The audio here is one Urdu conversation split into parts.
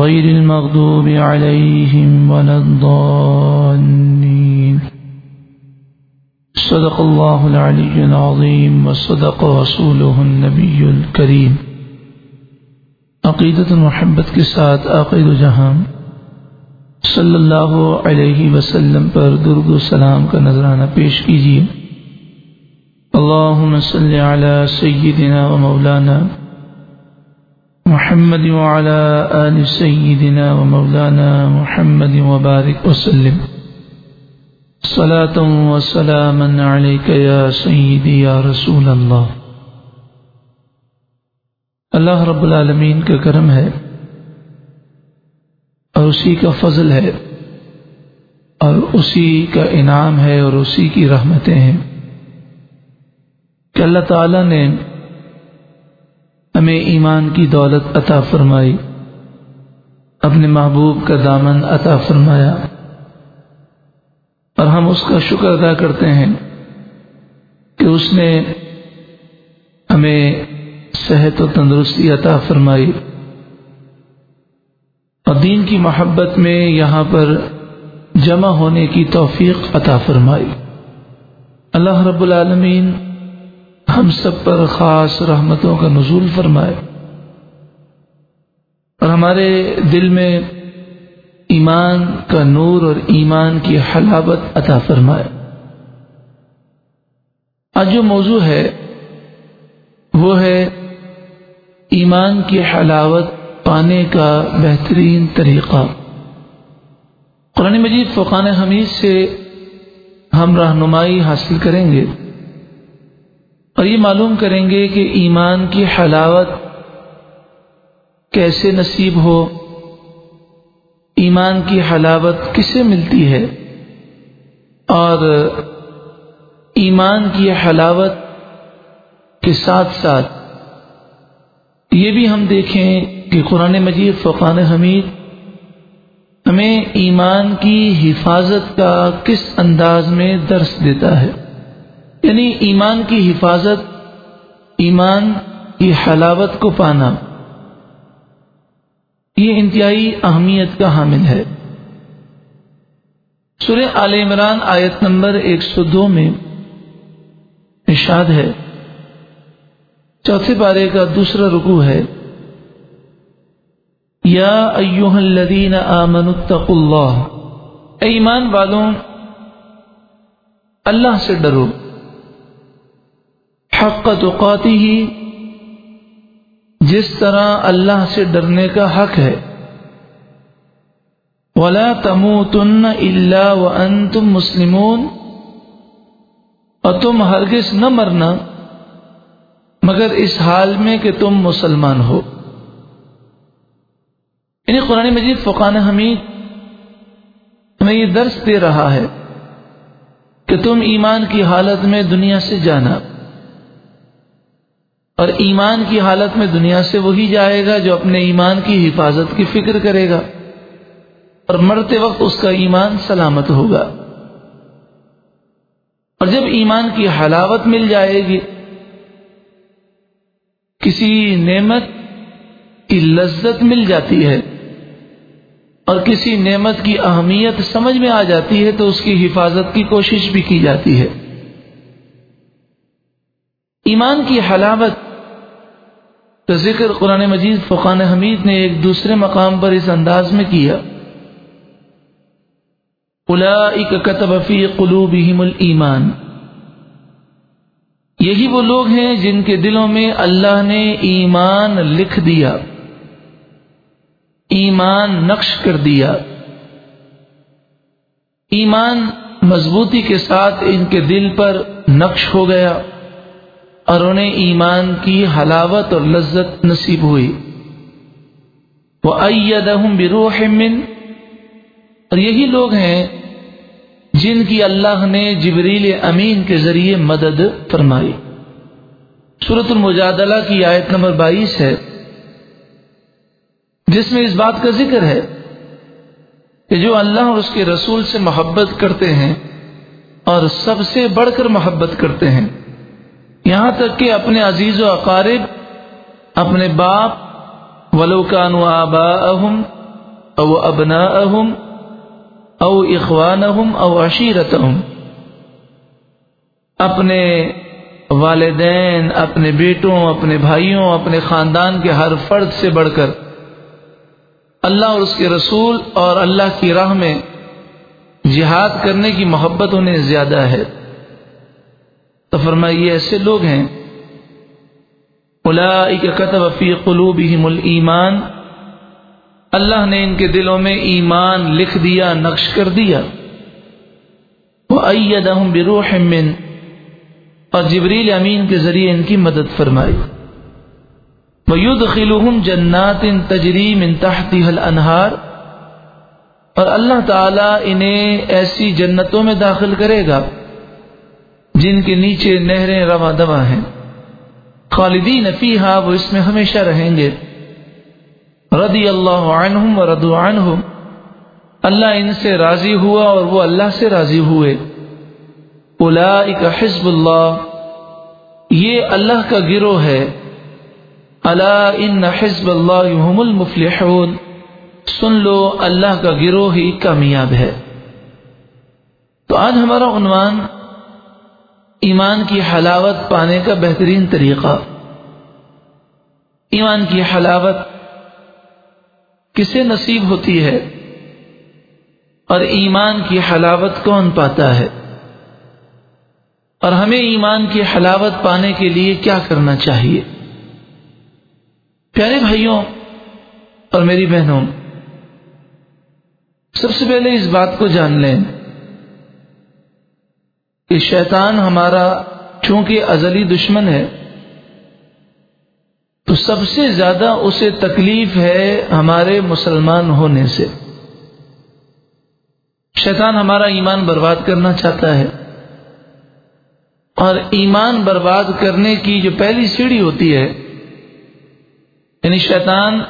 غير المغضوب عليهم ولا الضالين. صدق الله العلي العظيم وصدق رسوله النبي الكريم. عقیدت محبت کے ساتھ عقید جہاں صلی اللہ علیہ وسلم پر درد و سلام کا نذرانہ پیش کیجیے. اللهم صل على سيدنا ومولانا محمد وعلى آل سيدنا ومولانا محمد وبارك وسلم. صلاة وسلاما عليك يا سيدي يا رسول الله. اللہ رب العالمین کا کرم ہے اور اسی کا فضل ہے اور اسی کا انعام ہے اور اسی کی رحمتیں ہیں کہ اللہ تعالی نے ہمیں ایمان کی دولت عطا فرمائی۔ اپنے محبوب کا دامن عطا فرمایا۔ اور ہم اس کا شکر ادا کرتے ہیں کہ اس نے ہمیں صحت و تندرستی عطا فرمائی۔ اور دین کی محبت میں یہاں پر جمع ہونے کی توفیق عطا فرمائی۔ اللہ رب العالمین ہم سب پر خاص رحمتوں کا نزول فرمائے۔ اور ہمارے دل میں ایمان کا نور اور ایمان کی حلاوت عطا فرمائے۔ آج جو موضوع ہے، وہ ہے ایمان کی حلاوت پانے کا بہترین طریقہ۔ قرآن مجید فقان حمید سے ہم رہنمائی حاصل کریں گے۔ اور یہ معلوم کریں گے کہ ایمان کی حلاوت کیسے نصیب ہو، ایمان کی حلاوت کسے ملتی ہے، اور ایمان کی حلاوت کے ساتھ ساتھ یہ بھی ہم دیکھیں کہ قرآن مجید فقان حمید ہمیں ایمان کی حفاظت کا کس انداز میں درس دیتا ہے۔ یعنی ایمان کی حفاظت، ایمان کی حلاوت کو پانا۔ یہ انتہائی اہمیت کا حامل ہے۔ سورہ آل عمران آیت نمبر ایک سو دو میں ارشاد ہے۔ چوتھے پارے کا دوسرا رکو ہے۔ یا ایوہ الذین آمنوا اتقوا اللہ۔ اے ایمان والوں، اللہ سے ڈرو۔ حق تقاتی ہی۔ جس طرح اللہ سے ڈرنے کا حق ہے۔ ولا تموتن الا وانتم مسلمون۔ اور تم ہرگز نہ مرنا، مگر اس حال میں کہ تم مسلمان ہو۔ یعنی قرآن مجید فقان حمید ہمیں یہ درس دے رہا ہے کہ تم ایمان کی حالت میں دنیا سے جانا۔ اور ایمان کی حالت میں دنیا سے وہی جائے گا جو اپنے ایمان کی حفاظت کی فکر کرے گا اور مرتے وقت اس کا ایمان سلامت ہوگا۔ اور جب ایمان کی حلاوت مل جائے گی، کسی نعمت کی لذت مل جاتی ہے اور کسی نعمت کی اہمیت سمجھ میں آ جاتی ہے تو اس کی حفاظت کی کوشش بھی کی جاتی ہے۔ ایمان کی حلاوت کا ذکر قرآن مجید فقان حمید نے ایک دوسرے مقام پر اس انداز میں کیا کتب فی قلوبہم الایمان۔ یہی وہ لوگ ہیں جن کے دلوں میں اللہ نے ایمان لکھ دیا، ایمان نقش کر دیا۔ ایمان مضبوطی کے ساتھ ان کے دل پر نقش ہو گیا۔ اور انہیں ایمان کی حلاوت اور لذت نصیب ہوئی۔ وہ من اور یہی لوگ ہیں جن کی اللہ نے جبریل امین کے ذریعے مدد فرمائی۔ صورت المجادلہ کی آیت نمبر بائیس ہے۔ جس میں اس بات کا ذکر ہے کہ جو اللہ اور اس کے رسول سے محبت کرتے ہیں اور سب سے بڑھ کر محبت کرتے ہیں۔ یہاں تک کہ اپنے عزیز و اقارب، اپنے باپ ولوکان و آبا اہم او ابنا اہم او اخوان اہم او عشیرت اپنے والدین، اپنے بیٹوں، اپنے بھائیوں، اپنے خاندان کے ہر فرد سے بڑھ کر اللہ اور اس کے رسول اور اللہ کی راہ میں جہاد کرنے کی محبت انہیں زیادہ ہے۔ تو فرمائیے یہ ایسے لوگ ہیں۔ کتب فی قلوبہم الایمان۔ اللہ نے ان کے دلوں میں ایمان لکھ دیا، نقش کر دیا۔ وَأَيَّدَهُمْ بِرُوحٍ مِّن۔ اور جبریل امین کے ذریعے ان کی مدد فرمائی۔ وَيُدْخِلُهُمْ جَنَّاتٍ تَجْرِي مِن تَحْتِهَا الْأَنْهَارِ اور اللہ تعالی انہیں ایسی جنتوں میں داخل کرے گا۔ جن کے نیچے نہریں رواں دواں ہیں۔ خالدین فیہا، وہ اس میں ہمیشہ رہیں گے۔ رضی اللہ عنہم و ردو عنہم۔ اللہ ان سے راضی ہوا اور وہ اللہ سے راضی ہوئے۔ اولئک حزب اللہ، یہ اللہ کا گروہ ہے۔ اللہ ان حزب اللہ هم المفلحون۔ سن لو، اللہ کا گروہ ہی کامیاب ہے۔ تو آج ہمارا عنوان ایمان کی حلاوت پانے کا بہترین طریقہ۔ ایمان کی حلاوت کسے نصیب ہوتی ہے اور ایمان کی حلاوت کون پاتا ہے؟ اور ہمیں ایمان کی حلاوت پانے کے لیے کیا کرنا چاہیے؟ پیارے بھائیوں اور میری بہنوں، سب سے پہلے اس بات کو جان لیں۔ کہ شیطان ہمارا چونکہ ازلی دشمن ہے، تو سب سے زیادہ اسے تکلیف ہے ہمارے مسلمان ہونے سے۔ شیطان ہمارا ایمان برباد کرنا چاہتا ہے۔ اور ایمان برباد کرنے کی جو پہلی سیڑھی ہوتی ہے یعنی شیطان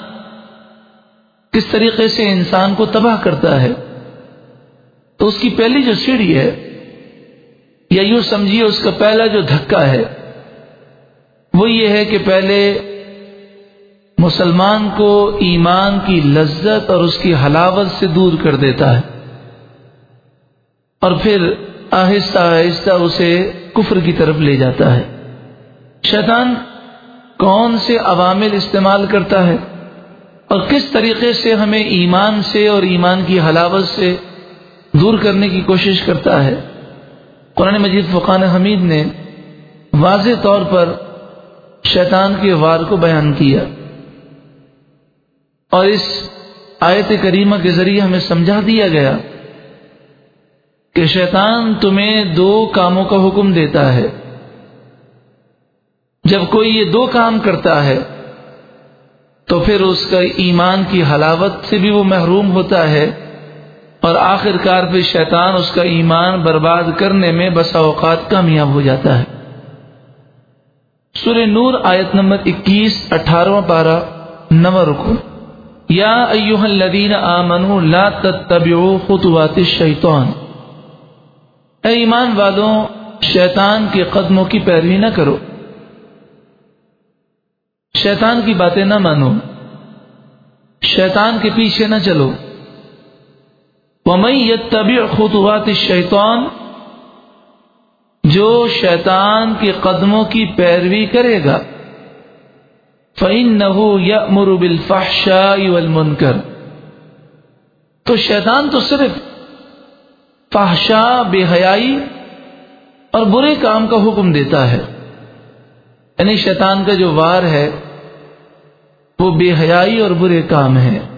کس طریقے سے انسان کو تباہ کرتا ہے، تو اس کی پہلی جو سیڑھی ہے یا یوں سمجھیے اس کا پہلا جو دھکا ہے، وہ یہ ہے کہ پہلے مسلمان کو ایمان کی لذت اور اس کی حلاوت سے دور کر دیتا ہے۔ اور پھر آہستہ آہستہ اسے کفر کی طرف لے جاتا ہے۔ شیطان کون سے عوامل استعمال کرتا ہے؟ اور کس طریقے سے ہمیں ایمان سے اور ایمان کی حلاوت سے دور کرنے کی کوشش کرتا ہے؟ قرآن مجید فقان حمید نے واضح طور پر شیطان کے وار کو بیان کیا اور اس آیت کریمہ کے ذریعے ہمیں سمجھا دیا گیا کہ شیطان تمہیں دو کاموں کا حکم دیتا ہے۔ جب کوئی یہ دو کام کرتا ہے، تو پھر اس کا ایمان کی حلاوت سے بھی وہ محروم ہوتا ہے۔ اور آخر کار پھر شیطان اس کا ایمان برباد کرنے میں بسا اوقات کامیاب ہو جاتا ہے۔ سورہ نور آیت نمبر اکیس اٹھارہ بارہ نو رکو۔ یا ایوہ الذین آمنوا لا تتبعوا خطوات الشیطان۔ اے ایمان والوں، شیطان کے قدموں کی پیروی نہ کرو۔ شیطان کی باتیں نہ مانو۔ شیطان کے پیچھے نہ چلو۔ طبی خطوات شیطان جو شیطان کے قدموں کی پیروی کرے گا فعین نہ یا مربل فحشا تو شیطان تو صرف فحشا بے حیائی اور برے کام کا حکم دیتا ہے۔ یعنی شیطان کا جو وار ہے، وہ بے حیائی اور برے کام ہے۔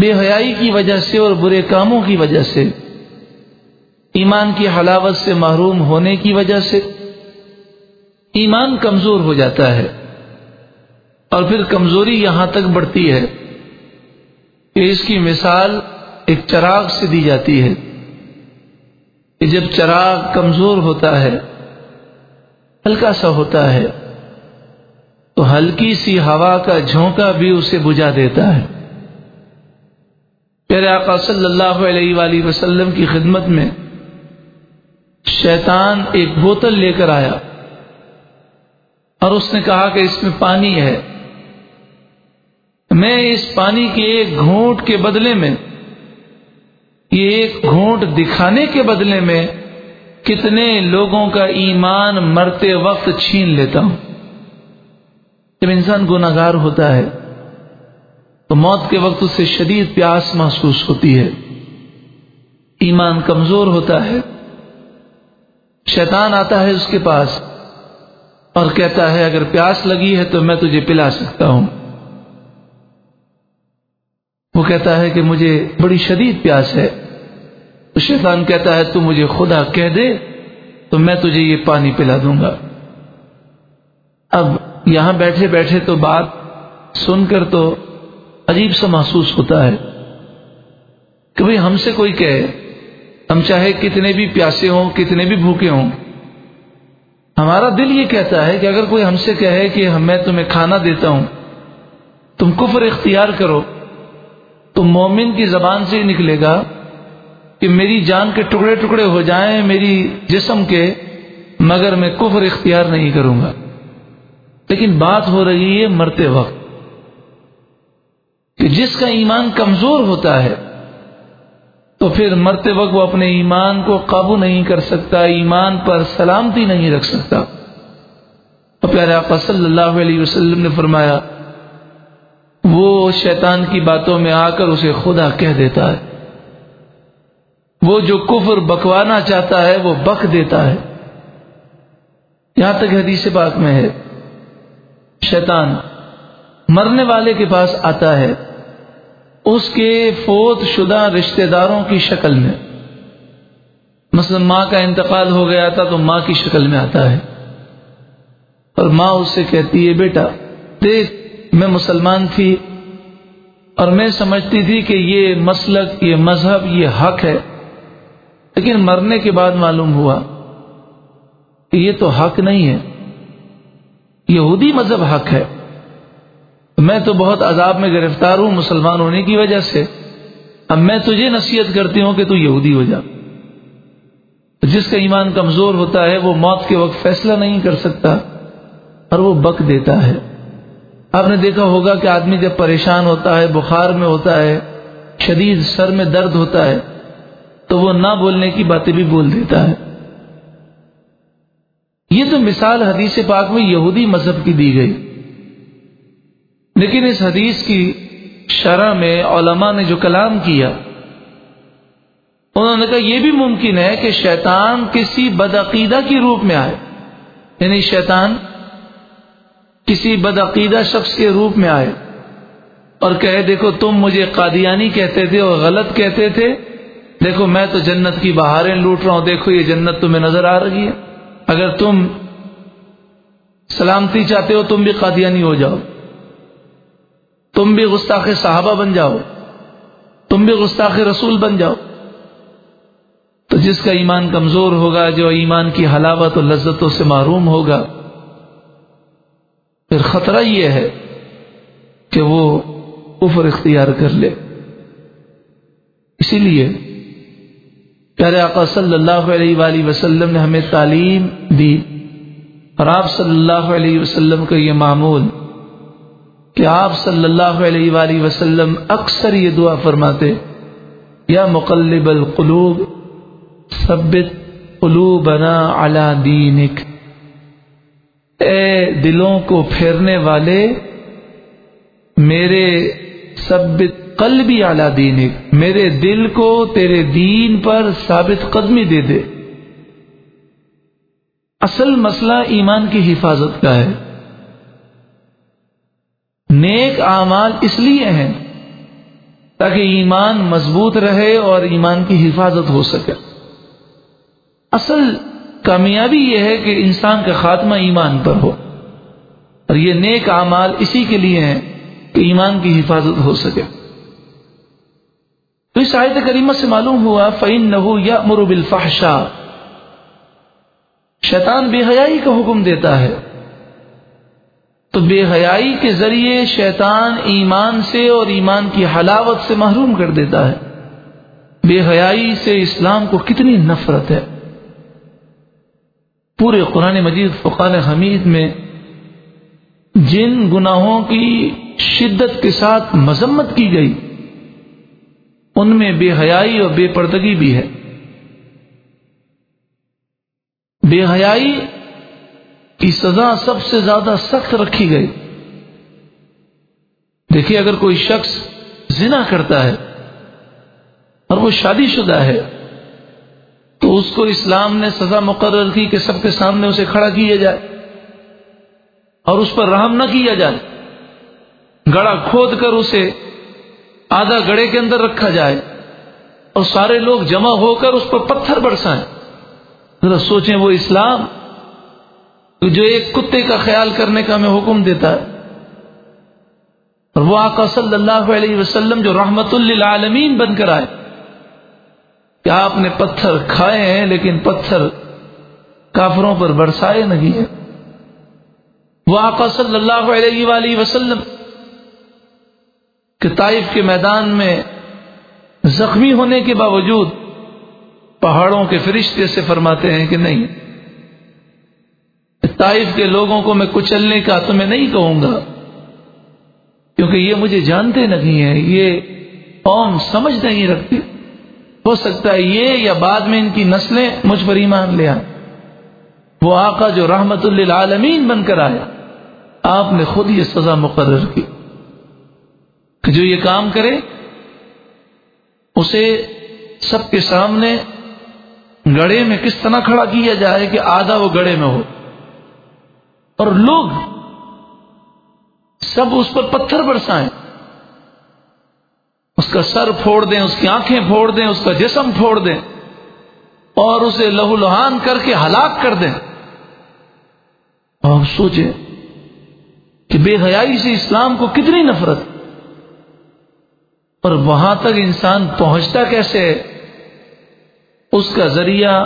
بے حیائی کی وجہ سے اور برے کاموں کی وجہ سے، ایمان کی حلاوت سے محروم ہونے کی وجہ سے ایمان کمزور ہو جاتا ہے اور پھر کمزوری یہاں تک بڑھتی ہے کہ اس کی مثال ایک چراغ سے دی جاتی ہے کہ جب چراغ کمزور ہوتا ہے، ہلکا سا ہوتا ہے، تو ہلکی سی ہوا کا جھونکا بھی اسے بجھا دیتا ہے۔ پیارے آقا صلی اللہ علیہ وآلہ وسلم کی خدمت میں شیطان ایک بوتل لے کر آیا اور اس نے کہا کہ اس میں پانی ہے۔ میں اس پانی کے ایک گھونٹ کے بدلے میں، یہ ایک گھونٹ دکھانے کے بدلے میں کتنے لوگوں کا ایمان مرتے وقت چھین لیتا ہوں۔ جب انسان گناگار ہوتا ہے تو موت کے وقت اسے شدید پیاس محسوس ہوتی ہے۔ ایمان کمزور ہوتا ہے۔ شیطان آتا ہے اس کے پاس اور کہتا ہے، اگر پیاس لگی ہے تو میں تجھے پلا سکتا ہوں۔ وہ کہتا ہے کہ مجھے بڑی شدید پیاس ہے۔ تو شیطان کہتا ہے، تو مجھے خدا کہہ دے، تو میں تجھے یہ پانی پلا دوں گا۔ اب یہاں بیٹھے بیٹھے تو بات سن کر تو عجیب سا محسوس ہوتا ہے کہ بھائی ہم سے کوئی کہے، ہم چاہے کتنے بھی پیاسے ہوں، کتنے بھی بھوکے ہوں۔ ہمارا دل یہ کہتا ہے کہ اگر کوئی ہم سے کہے کہ میں تمہیں کھانا دیتا ہوں، تم کفر اختیار کرو، تو مومن کی زبان سے ہی نکلے گا کہ میری جان کے ٹکڑے ٹکڑے ہو جائیں میری جسم کے، مگر میں کفر اختیار نہیں کروں گا۔ لیکن بات ہو رہی ہے مرتے وقت۔ کہ جس کا ایمان کمزور ہوتا ہے، تو پھر مرتے وقت وہ اپنے ایمان کو قابو نہیں کر سکتا، ایمان پر سلامتی نہیں رکھ سکتا۔ تو پیارے آقا صلی اللہ علیہ وسلم نے فرمایا، وہ شیطان کی باتوں میں آ کر اسے خدا کہہ دیتا ہے۔ وہ جو کفر بکوانا چاہتا ہے، وہ بک دیتا ہے۔ یہاں تک حدیث بات میں ہے، شیطان مرنے والے کے پاس آتا ہے، اس کے فوت شدہ رشتہ داروں کی شکل میں۔ مثلا ماں کا انتقال ہو گیا تھا تو ماں کی شکل میں آتا ہے۔ اور ماں اس سے کہتی ہے بیٹا، دیکھ، میں مسلمان تھی اور میں سمجھتی تھی کہ یہ مسلک، یہ مذہب، یہ حق ہے۔ لیکن مرنے کے بعد معلوم ہوا کہ یہ تو حق نہیں ہے۔ یہودی مذہب حق ہے۔ میں تو بہت عذاب میں گرفتار ہوں مسلمان ہونے کی وجہ سے۔ اب میں تجھے نصیحت کرتی ہوں کہ تو یہودی ہو جا۔ جس کا ایمان کمزور ہوتا ہے وہ موت کے وقت فیصلہ نہیں کر سکتا اور وہ بک دیتا ہے۔ آپ نے دیکھا ہوگا کہ آدمی جب پریشان ہوتا ہے، بخار میں ہوتا ہے، شدید سر میں درد ہوتا ہے، تو وہ نہ بولنے کی باتیں بھی بول دیتا ہے۔ یہ تو مثال حدیث پاک میں یہودی مذہب کی دی گئی۔ لیکن اس حدیث کی شرح میں علماء نے جو کلام کیا، انہوں نے کہا یہ بھی ممکن ہے کہ شیطان کسی بدعقیدہ کی روپ میں آئے۔ یعنی شیطان کسی بدعقیدہ شخص کے روپ میں آئے۔ اور کہے، دیکھو، تم مجھے قادیانی کہتے تھے اور غلط کہتے تھے۔ دیکھو، میں تو جنت کی بہاریں لوٹ رہا ہوں۔ دیکھو، یہ جنت تمہیں نظر آ رہی ہے۔ اگر تم سلامتی چاہتے ہو، تم بھی قادیانی ہو جاؤ۔ تم بھی گستاخ صحابہ بن جاؤ۔ تم بھی گستاخ رسول بن جاؤ۔ تو جس کا ایمان کمزور ہوگا، جو ایمان کی حلاوت و لذتوں سے معروم ہوگا، پھر خطرہ یہ ہے کہ وہ کفر اختیار کر لے۔ اسی لیے پیارے آقا صلی اللہ علیہ وآلہ وسلم نے ہمیں تعلیم دی اور آپ صلی اللہ علیہ وسلم کا یہ معمول کہ آپ صلی اللہ علیہ وآلہ وسلم اکثر یہ دعا فرماتے، یا مقلب القلوب، ثبت قلوبنا علی دینک۔ اے دلوں کو پھیرنے والے، میرے ثبت قلبی اعلی دینک۔ میرے دل کو تیرے دین پر ثابت قدمی دے دے۔ اصل مسئلہ ایمان کی حفاظت کا ہے۔ نیک اعمال اس لیے ہیں تاکہ ایمان مضبوط رہے اور ایمان کی حفاظت ہو سکے۔ اصل کامیابی یہ ہے کہ انسان کا خاتمہ ایمان پر ہو۔ اور یہ نیک اعمال اسی کے لیے ہیں کہ ایمان کی حفاظت ہو سکے۔ تو اس آیت کریمہ سے معلوم ہوا فعین نہ یا مرب الفاشا شیطان بے حیائی کا حکم دیتا ہے۔ تو بے حیائی کے ذریعے شیطان ایمان سے اور ایمان کی حلاوت سے محروم کر دیتا ہے۔ بے حیائی سے اسلام کو کتنی نفرت ہے۔ پورے قرآن مجید فقان حمید میں جن گناہوں کی شدت کے ساتھ مذمت کی گئی، ان میں بے حیائی اور بے پردگی بھی ہے۔ بے حیائی کی سزا سب سے زیادہ سخت رکھی گئی۔ دیکھیے، اگر کوئی شخص زنا کرتا ہے اور وہ شادی شدہ ہے، تو اس کو اسلام نے سزا مقرر کی کہ سب کے سامنے اسے کھڑا کیا جائے اور اس پر رحم نہ کیا جائے۔ گڑا کھود کر اسے آدھا گڑے کے اندر رکھا جائے اور سارے لوگ جمع ہو کر اس پر پتھر برسائیں۔ ذرا سوچیں، وہ اسلام جو ایک کتے کا خیال کرنے کا ہمیں حکم دیتا ہے، اور وہ آقا صلی اللہ علیہ وسلم جو رحمت للعالمین بن کر آئے۔ کہ آپ نے پتھر کھائے ہیں، لیکن پتھر کافروں پر برسائے نہیں ہیں۔ وہ آقا صلی اللہ علیہ وآلہ وسلم کہ طائف کے میدان میں زخمی ہونے کے باوجود پہاڑوں کے فرشتے سے فرماتے ہیں کہ نہیں۔ طائف کے لوگوں کو میں کچلنے کا تو میں نہیں کہوں گا۔ کیونکہ یہ مجھے جانتے نہیں ہیں، یہ قوم سمجھ نہیں رکھتی۔ ہو سکتا ہے یہ یا بعد میں ان کی نسلیں مجھ پر ایمان لے آئیں۔ وہ آقا جو رحمت للعالمین بن کر آیا، آپ نے خود یہ سزا مقرر کی کہ جو یہ کام کرے، اسے سب کے سامنے گڑے میں کس طرح کھڑا کیا جائے کہ آدھا وہ گڑے میں ہو۔ اور لوگ سب اس پر پتھر برسائیں۔ اس کا سر پھوڑ دیں، اس کی آنکھیں پھوڑ دیں، اس کا جسم پھوڑ دیں اور اسے لہو لہان کر کے ہلاک کر دیں۔ آپ سوچیں کہ بے حیائی سے اسلام کو کتنی نفرت۔ اور وہاں تک انسان پہنچتا کیسے؟ اس کا ذریعہ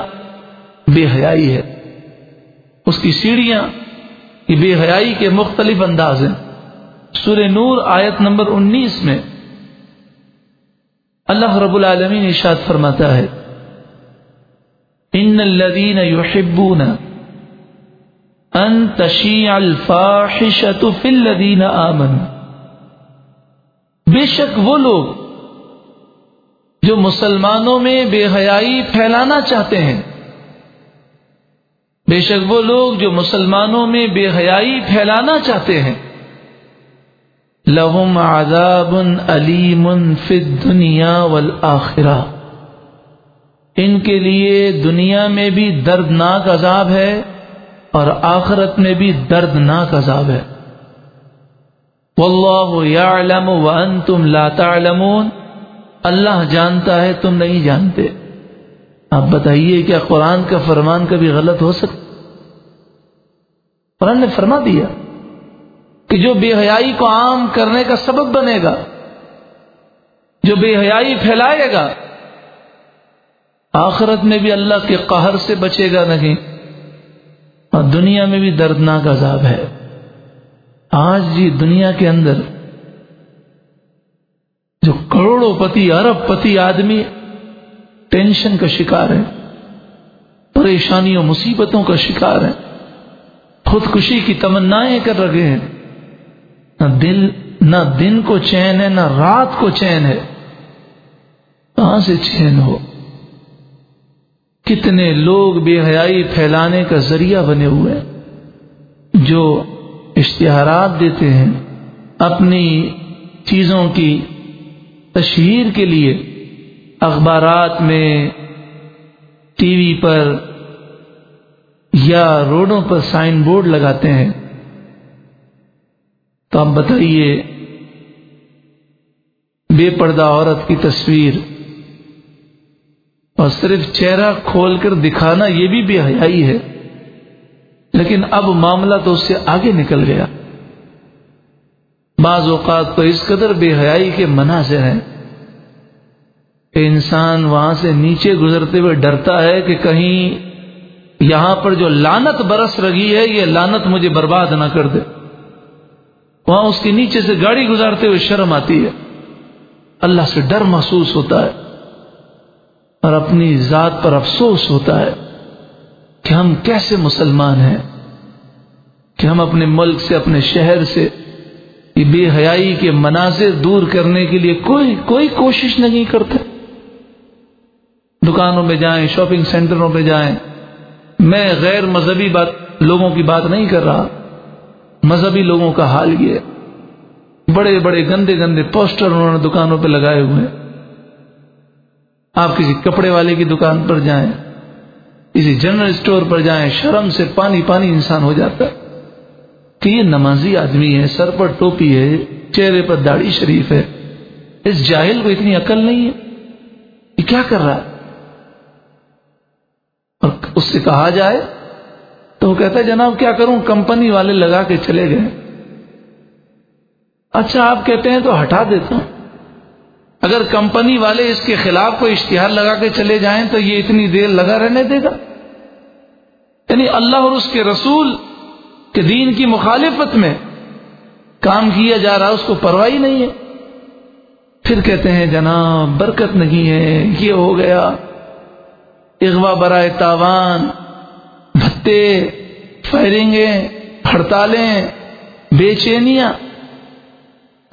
بے حیائی ہے۔ اس کی سیڑھیاں یہ بے حیائی کے مختلف انداز ہیں۔ سورہ نور آیت نمبر انیس میں اللہ رب العالمین ارشاد فرماتا ہے، ان الذين يحبون ان تشيع الفاحشه في الذين امنوا بے شک وہ لوگ جو مسلمانوں میں بے حیائی پھیلانا چاہتے ہیں۔ بے شک وہ لوگ جو مسلمانوں میں بے حیائی پھیلانا چاہتے ہیں۔ لہم عذاب علیم فی دنیا والآخرہ۔ ان کے لیے دنیا میں بھی دردناک عذاب ہے اور آخرت میں بھی دردناک عذاب ہے۔ واللہ یعلم وانتم لا تعلمون۔ اللہ جانتا ہے تم نہیں جانتے۔ آپ بتائیے کیا قرآن کا فرمان کبھی غلط ہو سکتا قرآن نے فرما دیا کہ جو بے حیائی کو عام کرنے کا سبب بنے گا، جو بے حیائی پھیلائے گا، آخرت میں بھی اللہ کے قہر سے بچے گا نہیں، اور دنیا میں بھی دردناک عذاب ہے۔ آج جی دنیا کے اندر جو کروڑوں پتی، ارب پتی آدمی ٹینشن کا شکار ہے پریشانیوں مصیبتوں کا شکار ہے خودکشی کی تمنائیں کر رہے ہیں۔ نہ دل، نہ دن کو چین ہے، نہ رات کو چین ہے۔ کہاں سے چین ہو؟ کتنے لوگ بے حیائی پھیلانے کا ذریعہ بنے ہوئے جو اشتہارات دیتے ہیں اپنی چیزوں کی تشہیر کے لیے، اخبارات میں، ٹی وی پر یا روڈوں پر سائن بورڈ لگاتے ہیں تو آپ بتائیے، بے پردہ عورت کی تصویر اور صرف چہرہ کھول کر دکھانا یہ بھی بے حیائی ہے۔ لیکن اب معاملہ تو اس سے آگے نکل گیا۔ بعض اوقات تو اس قدر بے حیائی کے مناظر ہیں کہ انسان وہاں سے نیچے گزرتے ہوئے ڈرتا ہے کہ کہیں یہاں پر جو لانت برس رہی ہے، یہ لانت مجھے برباد نہ کر دے۔ وہاں اس کے نیچے سے گاڑی گزارتے ہوئے شرم آتی ہے۔ اللہ سے ڈر محسوس ہوتا ہے اور اپنی ذات پر افسوس ہوتا ہے کہ ہم کیسے مسلمان ہیں، کہ ہم اپنے ملک سے، اپنے شہر سے یہ بے حیائی کے مناظر دور کرنے کے لیے کوئی کوئی کوشش نہیں کرتے۔ دکانوں پہ جائیں، شاپنگ سینٹروں پہ جائیں۔ میں غیر مذہبی بات لوگوں کی بات نہیں کر رہا۔ مذہبی لوگوں کا حال یہ ہے۔ بڑے بڑے گندے گندے پوسٹر انہوں نے دکانوں پہ لگائے ہوئے آپ کسی کپڑے والے کی دکان پر جائیں، کسی جنرل اسٹور پر جائیں، شرم سے پانی پانی انسان ہو جاتا ہے۔ کہ یہ نمازی آدمی ہے، سر پر ٹوپی ہے، چہرے پر داڑھی شریف ہے۔ اس جاہل کو اتنی عقل نہیں ہے۔ یہ کیا کر رہا ہے؟ اس سے کہا جائے تو وہ کہتا ہے، جناب، کیا کروں؟ کمپنی والے لگا کے چلے گئے۔ اچھا آپ کہتے ہیں تو ہٹا دیتا ہوں۔ اگر کمپنی والے اس کے خلاف کوئی اشتہار لگا کے چلے جائیں تو یہ اتنی دیر لگا رہنے دے گا۔ یعنی اللہ اور اس کے رسول کے دین کی مخالفت میں کام کیا جا رہا، اس کو پرواہی نہیں ہے۔ پھر کہتے ہیں، جناب، برکت نہیں ہے، یہ ہو گیا۔ اغوا برائے تاوان، بھتے، فائرنگیں، ہڑتالیں، بے چینیاں۔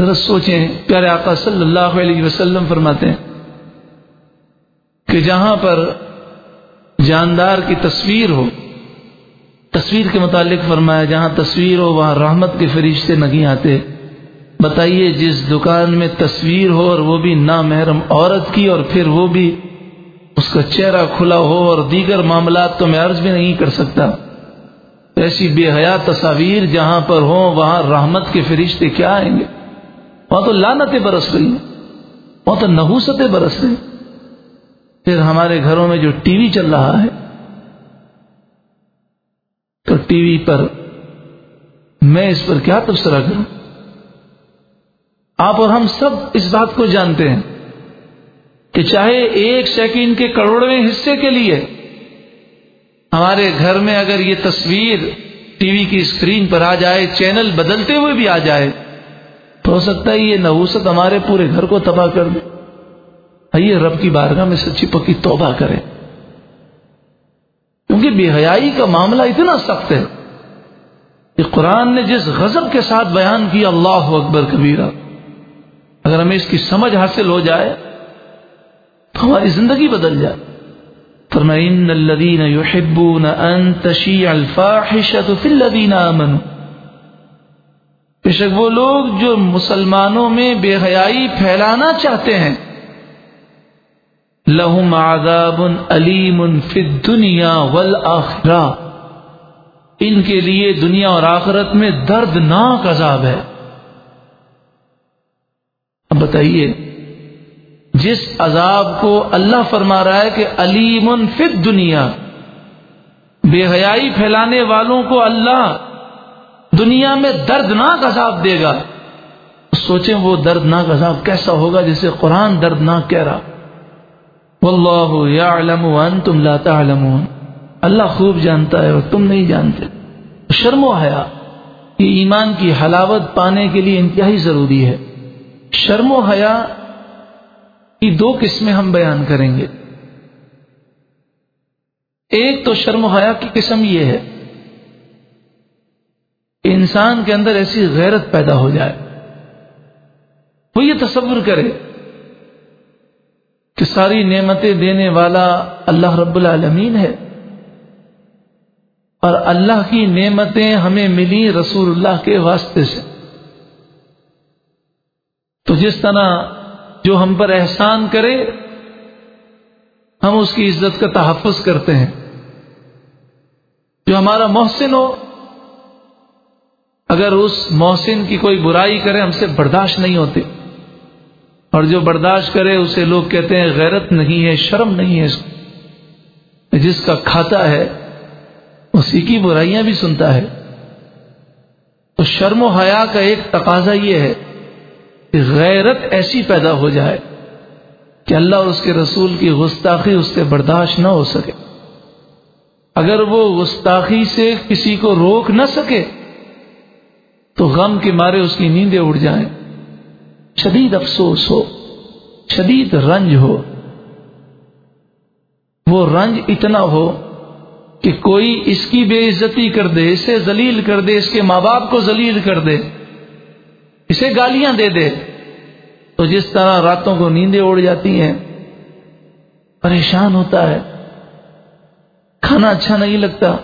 ذرا سوچیں، پیارے آقا صلی اللہ علیہ وسلم فرماتے ہیں کہ جہاں پر جاندار کی تصویر ہو، تصویر کے متعلق فرمایا، جہاں تصویر ہو، وہاں رحمت کے فرشتے نہیں آتے۔ بتائیے، جس دکان میں تصویر ہو اور وہ بھی نامحرم عورت کی اور پھر وہ بھی اس کا چہرہ کھلا ہو اور دیگر معاملات تو میں عرض بھی نہیں کر سکتا۔ ایسی بے حیات تصاویر جہاں پر ہوں، وہاں رحمت کے فرشتے کیا آئیں گے؟ وہاں تو لانتیں برس رہی ہیں۔ وہاں تو نحوستیں برس رہی پھر ہمارے گھروں میں جو ٹی وی چل رہا ہے، تو ٹی وی پر میں اس پر کیا تبصرہ کروں؟ آپ اور ہم سب اس بات کو جانتے ہیں۔ کہ چاہے ایک سیکنڈ کے کروڑویں حصے کے لیے ہمارے گھر میں اگر یہ تصویر ٹی وی کی اسکرین پر آ جائے، چینل بدلتے ہوئے بھی آ جائے، تو ہو سکتا ہے یہ نووست ہمارے پورے گھر کو تباہ کر دے۔ آئیے رب کی بارگاہ میں سچی پکی توبہ کرے۔ کیونکہ بے حیائی کا معاملہ اتنا سخت ہے کہ قرآن نے جس غضب کے ساتھ بیان کیا، اللہ اکبر کبیرہ، اگر ہمیں اس کی سمجھ حاصل ہو جائے ہماری زندگی بدل جائے۔ فرمائن الذين يحبون ان تشيع الفاحشه في الذين امنوا بے شک وہ لوگ جو مسلمانوں میں بے حیائی پھیلانا چاہتے ہیں۔ لہم عذاب علیم فی الدنیا والآخرہ۔ ان کے لیے دنیا اور آخرت میں دردناک عذاب ہے۔ اب بتائیے جس عذاب کو اللہ فرما رہا ہے کہ علیم فی دنیا بے حیائی پھیلانے والوں کو اللہ دنیا میں دردناک عذاب دے گا۔ سوچیں وہ دردناک عذاب کیسا ہوگا جسے قرآن دردناک کہہ رہا۔ واللہ یعلم وانتم لا تعلمون۔ اللہ خوب جانتا ہے اور تم نہیں جانتے۔ شرم و حیا، یہ ایمان کی حلاوت پانے کے لیے انتہائی ضروری ہے۔ شرم و حیا کی دو قسمیں ہم بیان کریں گے۔ ایک تو شرم حیا کی قسم یہ ہے، انسان کے اندر ایسی غیرت پیدا ہو جائے۔ وہ یہ تصور کرے کہ ساری نعمتیں دینے والا اللہ رب العالمین ہے اور اللہ کی نعمتیں ہمیں ملی رسول اللہ کے واسطے سے۔ تو جس طرح جو ہم پر احسان کرے، ہم اس کی عزت کا تحفظ کرتے ہیں۔ جو ہمارا محسن ہو، اگر اس محسن کی کوئی برائی کرے، ہم سے برداشت نہیں ہوتی۔ اور جو برداشت کرے، اسے لوگ کہتے ہیں، غیرت نہیں ہے، شرم نہیں ہے اس جس کا کھاتا ہے، اسی کی برائیاں بھی سنتا ہے۔ تو شرم و حیا کا ایک تقاضا یہ ہے غیرت ایسی پیدا ہو جائے کہ اللہ اور اس کے رسول کی گستاخی اس سے برداشت نہ ہو سکے۔ اگر وہ گستاخی سے کسی کو روک نہ سکے تو غم کے مارے اس کی نیندیں اڑ جائیں۔ شدید افسوس ہو، شدید رنج ہو۔ وہ رنج اتنا ہو کہ کوئی اس کی بے عزتی کر دے، اسے ذلیل کر دے، اس کے ماں باپ کو ذلیل کر دے۔ اسے گالیاں دے دے۔ تو جس طرح راتوں کو نیندیں اڑ جاتی ہیں، پریشان ہوتا ہے۔ کھانا اچھا نہیں لگتا۔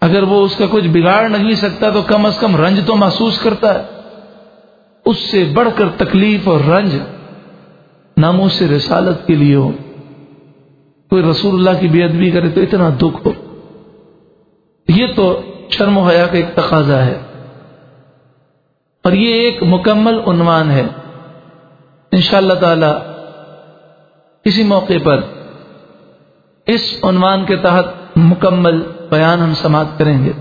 اگر وہ اس کا کچھ بگاڑ نہیں سکتا، تو کم از کم رنج تو محسوس کرتا ہے۔ اس سے بڑھ کر تکلیف اور رنج ناموں سے رسالت کے لیے ہو۔ کوئی رسول اللہ کی بے ادبی کرے تو اتنا دکھ ہو۔ یہ تو شرم و حیا کا ایک تقاضا ہے۔ اور یہ ایک مکمل عنوان ہے۔ ان شاء اللہ تعالی کسی موقع پر اس عنوان کے تحت مکمل بیان ہم سماعت کریں گے۔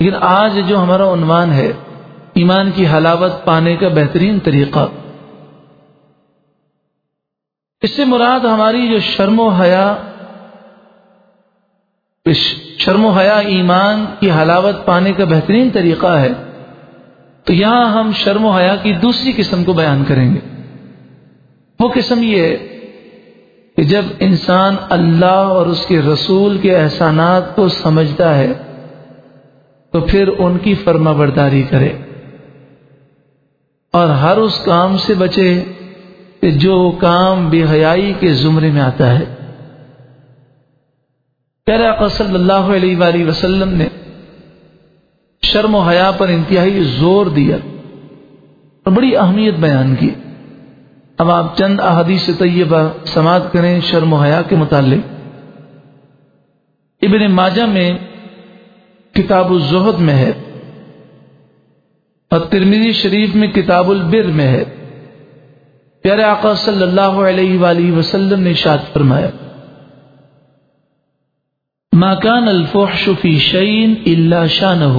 لیکن آج جو ہمارا عنوان ہے، ایمان کی حلاوت پانے کا بہترین طریقہ۔ اس سے مراد ہماری جو شرم و حیا شرم و حیا ایمان کی حلاوت پانے کا بہترین طریقہ ہے۔ تو یہاں ہم شرم و حیا کی دوسری قسم کو بیان کریں گے۔ وہ قسم یہ کہ جب انسان اللہ اور اس کے رسول کے احسانات کو سمجھتا ہے، تو پھر ان کی فرما برداری کرے۔ اور ہر اس کام سے بچے کہ جو کام بے حیائی کے زمرے میں آتا ہے۔ پیارے آقا صلی اللہ علیہ وآلہ وسلم نے شرم و حیا پر انتہائی زور دیا اور بڑی اہمیت بیان کی۔ اب آپ چند احادیث طیبہ سماعت کریں شرم و حیا کے متعلق۔ ابن ماجہ میں کتاب الزہد میں ہے۔ اور ترمیری شریف میں کتاب البر میں ہے۔ پیارے آقا صلی اللہ علیہ وآلہ وسلم نے شاد فرمایا۔ ماکان الفحش فی شعین اللہ شاہ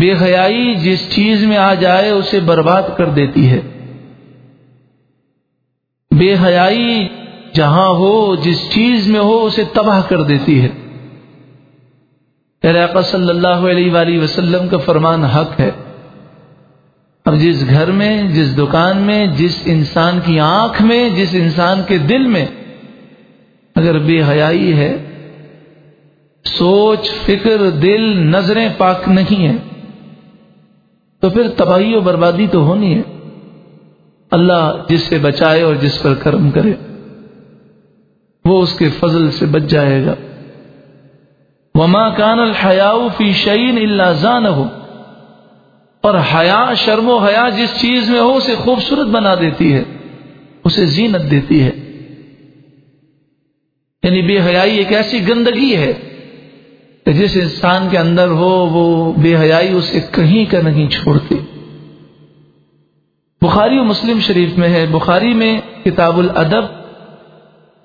بے حیائی جس چیز میں آ جائے اسے برباد کر دیتی ہے۔ بے حیائی جہاں ہو، جس چیز میں ہو، اسے تباہ کر دیتی ہے۔ آقا صلی اللہ علیہ وآلہ وسلم کا فرمان حق ہے۔ اب جس گھر میں، جس دکان میں، جس انسان کی آنکھ میں، جس انسان کے دل میں اگر بے حیائی ہے، سوچ، فکر، دل، نظریں پاک نہیں ہیں۔ تو پھر تباہی و بربادی تو ہونی ہے۔ اللہ جس سے بچائے اور جس پر کرم کرے، وہ اس کے فضل سے بچ جائے گا۔ وما کان الحیاؤ فی شعین اللہ زان ہو اور حیا، شرم و حیا جس چیز میں ہو، اسے خوبصورت بنا دیتی ہے، اسے زینت دیتی ہے۔ یعنی بے حیائی ایک ایسی گندگی ہے۔ جس انسان کے اندر ہو، وہ بے حیائی اسے کہیں کا نہیں چھوڑتی بخاری و مسلم شریف میں ہے۔ بخاری میں کتاب الادب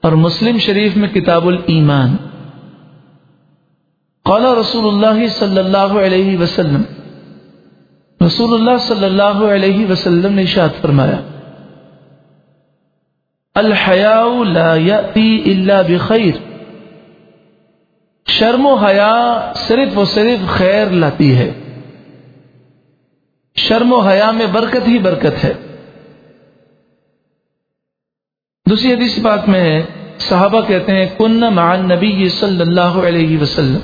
اور مسلم شریف میں کتاب الایمان۔ قال رسول اللہ صلی اللہ علیہ وسلم۔ رسول اللہ صلی اللہ علیہ وسلم نے شاد فرمایا الحیا لا یاتی الا بخیر۔ شرم و حیا صرف و صرف خیر لاتی ہے۔ شرم و حیا میں برکت ہی برکت ہے۔ دوسری حدیث بات میں ہے، صحابہ کہتے ہیں کن مع النبی صلی اللہ علیہ وسلم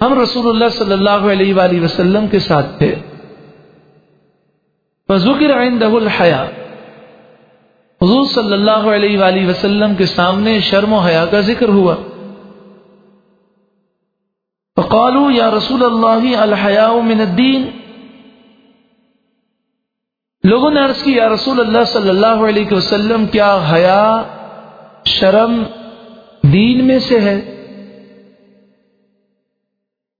ہم رسول اللہ صلی اللہ علیہ وآلہ وسلم کے ساتھ تھے۔ ذکر عنده الحیا۔ حضور صلی اللہ علیہ وآلہ وسلم کے سامنے شرم و حیا کا ذکر ہوا۔ فقالوا یا رسول اللہ الحیا من الدین. لوگوں نے عرض کی، یا رسول اللہ صلی اللہ علیہ وسلم، کیا حیا شرم دین میں سے ہے؟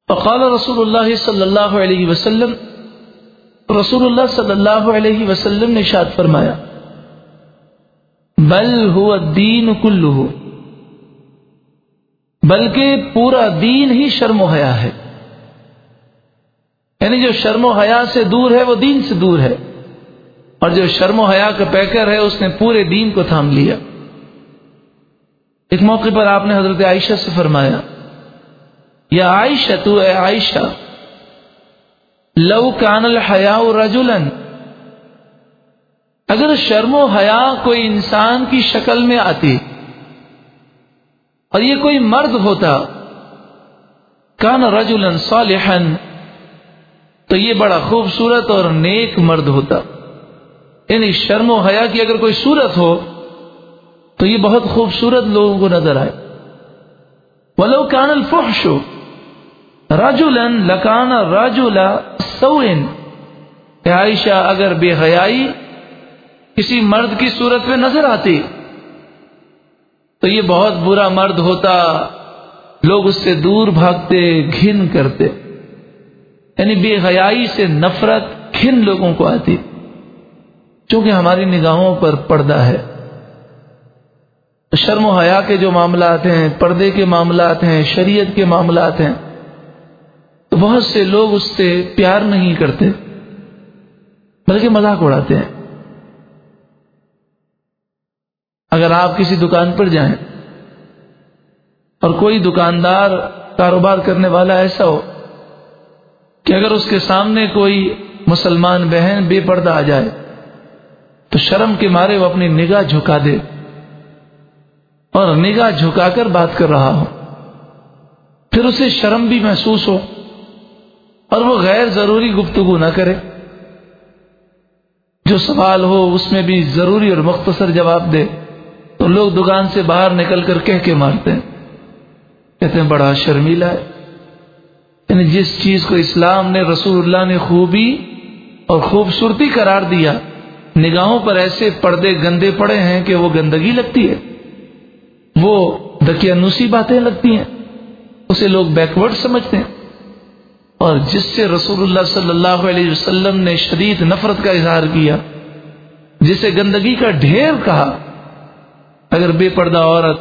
فقال رسول اللہ صلی اللہ علیہ وسلم، رسول اللہ صلی اللہ علیہ وسلم نے شاد فرمایا، بل ہوا دین کلو بلکہ پورا دین ہی شرم و حیا ہے۔ یعنی جو شرم و حیا سے دور ہے وہ دین سے دور ہے۔ اور جو شرم و حیا کا پیکر ہے اس نے پورے دین کو تھام لیا۔ ایک موقع پر آپ نے حضرت عائشہ سے فرمایا، یا عائشہ، تو اے عائشہ، لو کان الحیا رجولن اگر شرم و حیا کوئی انسان کی شکل میں آتی اور یہ کوئی مرد ہوتا۔ کان رجولن صالحن تو یہ بڑا خوبصورت اور نیک مرد ہوتا۔ یعنی شرم و حیا کی اگر کوئی صورت ہو، تو یہ بہت خوبصورت لوگوں کو نظر آئے۔ ولو کان الفحش رجولن لکان راجولا سوئن عائشہ، اگر بے حیائی کسی مرد کی صورت میں نظر آتی تو یہ بہت برا مرد ہوتا، لوگ اس سے دور بھاگتے، گھن کرتے۔ یعنی بے حیائی سے نفرت گھن لوگوں کو آتی۔ چونکہ ہماری نگاہوں پر پردہ ہے۔ شرم و حیا کے جو معاملات ہیں، پردے کے معاملات ہیں، شریعت کے معاملات ہیں، تو بہت سے لوگ اس سے پیار نہیں کرتے، بلکہ مذاق اڑاتے ہیں۔ اگر آپ کسی دکان پر جائیں اور کوئی دکاندار کاروبار کرنے والا ایسا ہو کہ اگر اس کے سامنے کوئی مسلمان بہن بے پردہ آ جائے، تو شرم کے مارے وہ اپنی نگاہ جھکا دے اور نگاہ جھکا کر بات کر رہا ہو۔ پھر اسے شرم بھی محسوس ہو اور وہ غیر ضروری گفتگو نہ کرے۔ جو سوال ہو اس میں بھی ضروری اور مختصر جواب دے۔ لوگ دکان سے باہر نکل کر کہہ کے مارتے ہیں۔ کہتے ہیں، بڑا شرمیلا ہے۔ یعنی جس چیز کو اسلام نے، رسول اللہ نے خوبی اور خوبصورتی قرار دیا، نگاہوں پر ایسے پردے گندے پڑے ہیں کہ وہ گندگی لگتی ہے۔ وہ دکیانوسی باتیں لگتی ہیں۔ اسے لوگ بیکورڈ سمجھتے ہیں۔ اور جس سے رسول اللہ صلی اللہ علیہ وسلم نے شدید نفرت کا اظہار کیا، جسے گندگی کا ڈھیر کہا اگر بے پردہ عورت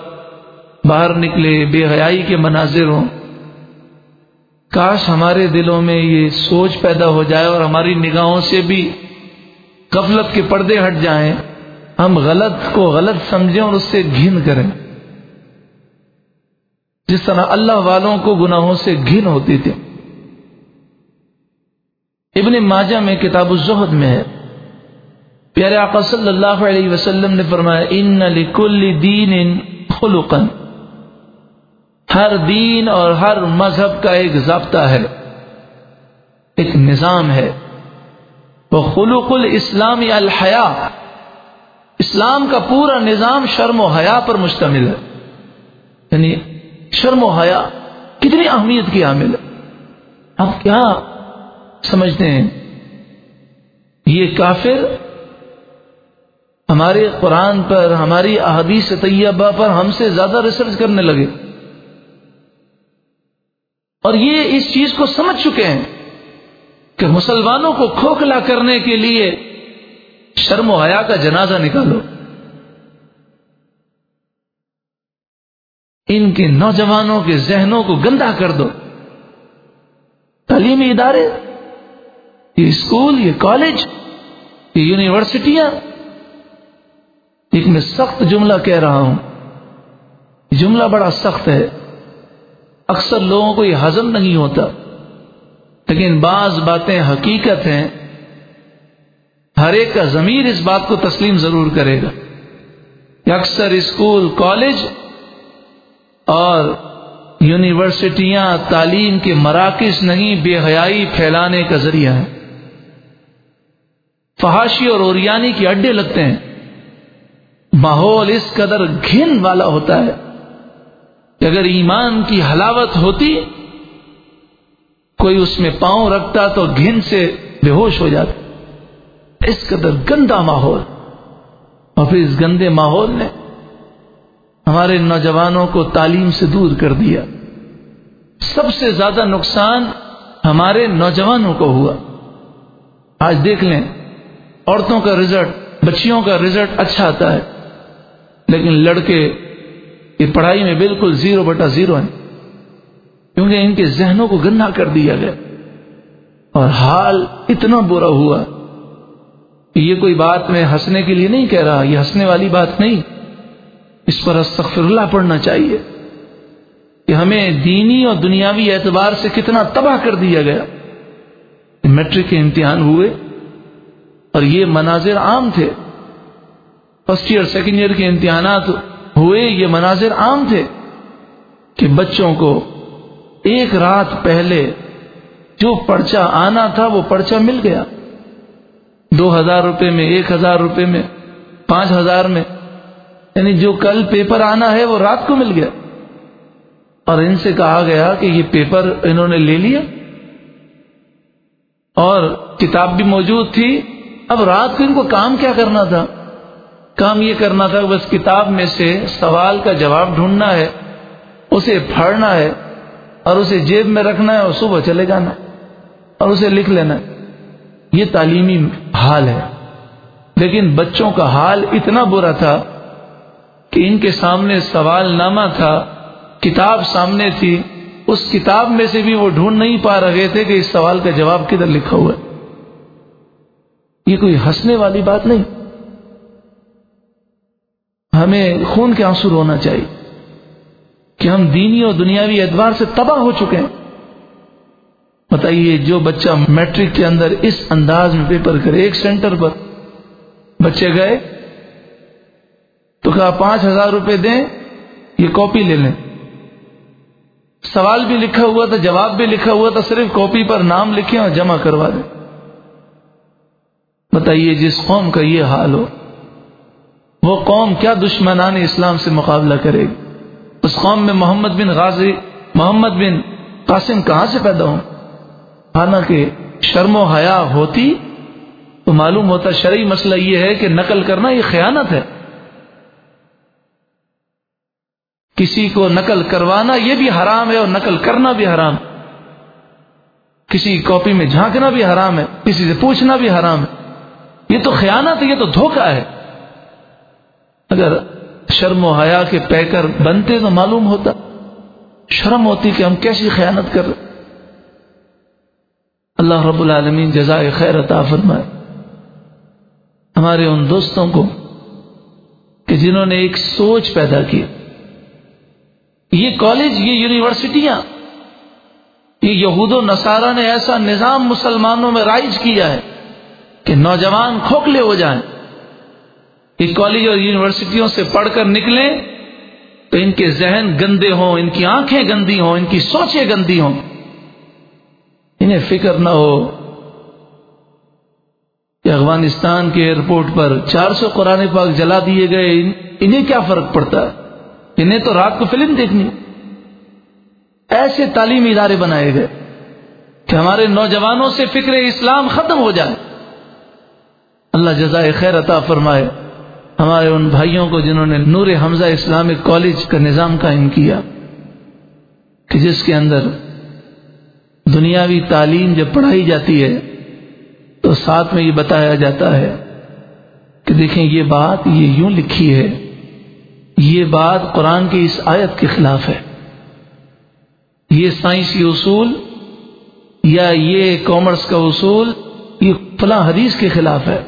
باہر نکلے، بے حیائی کے مناظر ہوں، کاش ہمارے دلوں میں یہ سوچ پیدا ہو جائے اور ہماری نگاہوں سے بھی غفلت کے پردے ہٹ جائیں، ہم غلط کو غلط سمجھیں اور اس سے گھن کریں۔ جس طرح اللہ والوں کو گناہوں سے گھن ہوتی تھی۔ ابن ماجہ میں کتاب الزہد میں ہے۔ پیارے آقا صلی اللہ علیہ وسلم نے فرمایا، ان لکل دین خلقا. ہر دین اور ہر مذہب کا ایک ضابطہ ہے، ایک نظام ہے۔ وہ خلق الاسلام الحیا اسلام کا پورا نظام شرم و حیا پر مشتمل ہے۔ یعنی شرم و حیا کتنی اہمیت کی عامل ہے؟ آپ کیا سمجھتے ہیں؟ یہ کافر ہمارے قرآن پر، ہماری احادیث طیبہ پر ہم سے زیادہ ریسرچ کرنے لگے۔ اور یہ اس چیز کو سمجھ چکے ہیں کہ مسلمانوں کو کھوکھلا کرنے کے لیے شرم و حیا کا جنازہ نکالو۔ ان کے نوجوانوں کے ذہنوں کو گندا کر دو۔ تعلیمی ادارے، یہ اسکول، یہ کالج، یہ یونیورسٹیاں ایک میں سخت جملہ کہہ رہا ہوں۔ جملہ بڑا سخت ہے۔ اکثر لوگوں کو یہ ہضم نہیں ہوتا۔ لیکن بعض باتیں حقیقت ہیں۔ ہر ایک کا ضمیر اس بات کو تسلیم ضرور کرے گا۔ کہ اکثر اسکول، کالج اور یونیورسٹیاں تعلیم کے مراکز نہیں، بے حیائی پھیلانے کا ذریعہ ہے فحاشی اور اوریانی کے اڈے لگتے ہیں۔ ماحول اس قدر گھن والا ہوتا ہے کہ اگر ایمان کی حلاوت ہوتی، کوئی اس میں پاؤں رکھتا تو گھن سے بے ہوش ہو جاتا۔ اس قدر گندا ماحول۔ اور پھر اس گندے ماحول نے ہمارے نوجوانوں کو تعلیم سے دور کر دیا۔ سب سے زیادہ نقصان ہمارے نوجوانوں کو ہوا۔ آج دیکھ لیں، عورتوں کا رزلٹ بچیوں کا رزلٹ اچھا آتا ہے۔ لیکن لڑکے یہ پڑھائی میں بالکل زیرو بٹا زیرو ہیں، کیونکہ ان کے ذہنوں کو گندا کر دیا گیا۔ اور حال اتنا برا ہوا یہ کوئی بات میں ہنسنے کے لیے نہیں کہہ رہا، یہ ہنسنے والی بات نہیں۔ اس پر استغفر اللہ پڑھنا چاہیے کہ ہمیں دینی اور دنیاوی اعتبار سے کتنا تباہ کر دیا گیا۔ میٹرک کے امتحان ہوئے اور یہ مناظر عام تھے۔ فرسٹ ایئر سیکنڈ ایئر کے امتحانات ہوئے، یہ مناظر عام تھے کہ بچوں کو ایک رات پہلے جو پرچہ آنا تھا، وہ پرچہ مل گیا۔ دو ہزار روپے میں، ایک ہزار روپے میں، پانچ ہزار میں۔ یعنی جو کل پیپر آنا ہے، وہ رات کو مل گیا۔ اور ان سے کہا گیا کہ یہ پیپر انہوں نے لے لیا۔ اور کتاب بھی موجود تھی۔ اب رات کو ان کو کام کیا کرنا تھا؟ کام یہ کرنا تھا، بس کتاب میں سے سوال کا جواب ڈھونڈنا ہے، اسے پھاڑنا ہے اور اسے جیب میں رکھنا ہے اور صبح چلے جانا اور اسے لکھ لینا یہ تعلیمی حال ہے۔ لیکن بچوں کا حال اتنا برا تھا کہ ان کے سامنے سوال نامہ تھا، کتاب سامنے تھی۔ اس کتاب میں سے بھی وہ ڈھونڈ نہیں پا رہے تھے کہ اس سوال کا جواب کدھر لکھا ہوا ہے۔ یہ کوئی ہنسنے والی بات نہیں۔ ہمیں خون کے آنسو رونا چاہیے کہ ہم دینی اور دنیاوی اعتبار سے تباہ ہو چکے ہیں۔ بتائیے، جو بچہ میٹرک کے اندر اس انداز میں پیپر کرے، ایک سینٹر پر بچے گئے، تو کہا پانچ ہزار روپے دیں، یہ کاپی لے لیں۔ سوال بھی لکھا ہوا تھا، جواب بھی لکھا ہوا تھا، صرف کاپی پر نام لکھیں اور جمع کروا دیں۔ بتائیے، جس قوم کا یہ حال ہو؟ وہ قوم کیا دشمنان اسلام سے مقابلہ کرے گی؟ اس قوم میں محمد بن غازی، محمد بن قاسم کہاں سے پیدا ہوں؟ حالانکہ شرم و حیا ہوتی تو معلوم ہوتا شرعی مسئلہ یہ ہے کہ نقل کرنا یہ خیانت ہے۔ کسی کو نقل کروانا یہ بھی حرام ہے اور نقل کرنا بھی حرام کسی کاپی میں جھانکنا بھی حرام ہے، کسی سے پوچھنا بھی حرام ہے۔ یہ تو خیانت ہے، یہ تو دھوکہ ہے۔ اگر شرم و حیا کے پیکر بنتے تو معلوم ہوتا۔ شرم ہوتی کہ ہم کیسی خیانت کر رہے اللہ رب العالمین جزائے خیر عطا فرمائے۔ ہمارے ان دوستوں کو کہ جنہوں نے ایک سوچ پیدا کی۔ یہ کالج، یہ یونیورسٹیاں، یہ یہود و نصارہ نے ایسا نظام مسلمانوں میں رائج کیا ہے کہ نوجوان کھوکھلے ہو جائیں۔ یہ کالج اور یونیورسٹیوں سے پڑھ کر نکلیں تو ان کے ذہن گندے ہوں، ان کی آنکھیں گندی ہوں، ان کی سوچیں گندی ہوں۔ انہیں فکر نہ ہو کہ افغانستان کے ایئرپورٹ پر چار سو قرآن پاک جلا دیے گئے انہیں کیا فرق پڑتا؟ ہے انہیں تو رات کو فلم دیکھنی۔ ایسے تعلیمی ادارے بنائے گئے کہ ہمارے نوجوانوں سے فکر اسلام ختم ہو جائے۔ اللہ جزائے خیر عطا فرمائے۔ ہمارے ان بھائیوں کو جنہوں نے نور حمزہ اسلامک کالج کا نظام قائم کیا کہ جس کے اندر دنیاوی تعلیم جب پڑھائی جاتی ہے تو ساتھ میں یہ بتایا جاتا ہے کہ دیکھیں یہ بات یہ یوں لکھی ہے، یہ بات قرآن کی اس آیت کے خلاف ہے۔ یہ سائنسی اصول یا یہ کامرس کا اصول، یہ فلاں حدیث کے خلاف ہے۔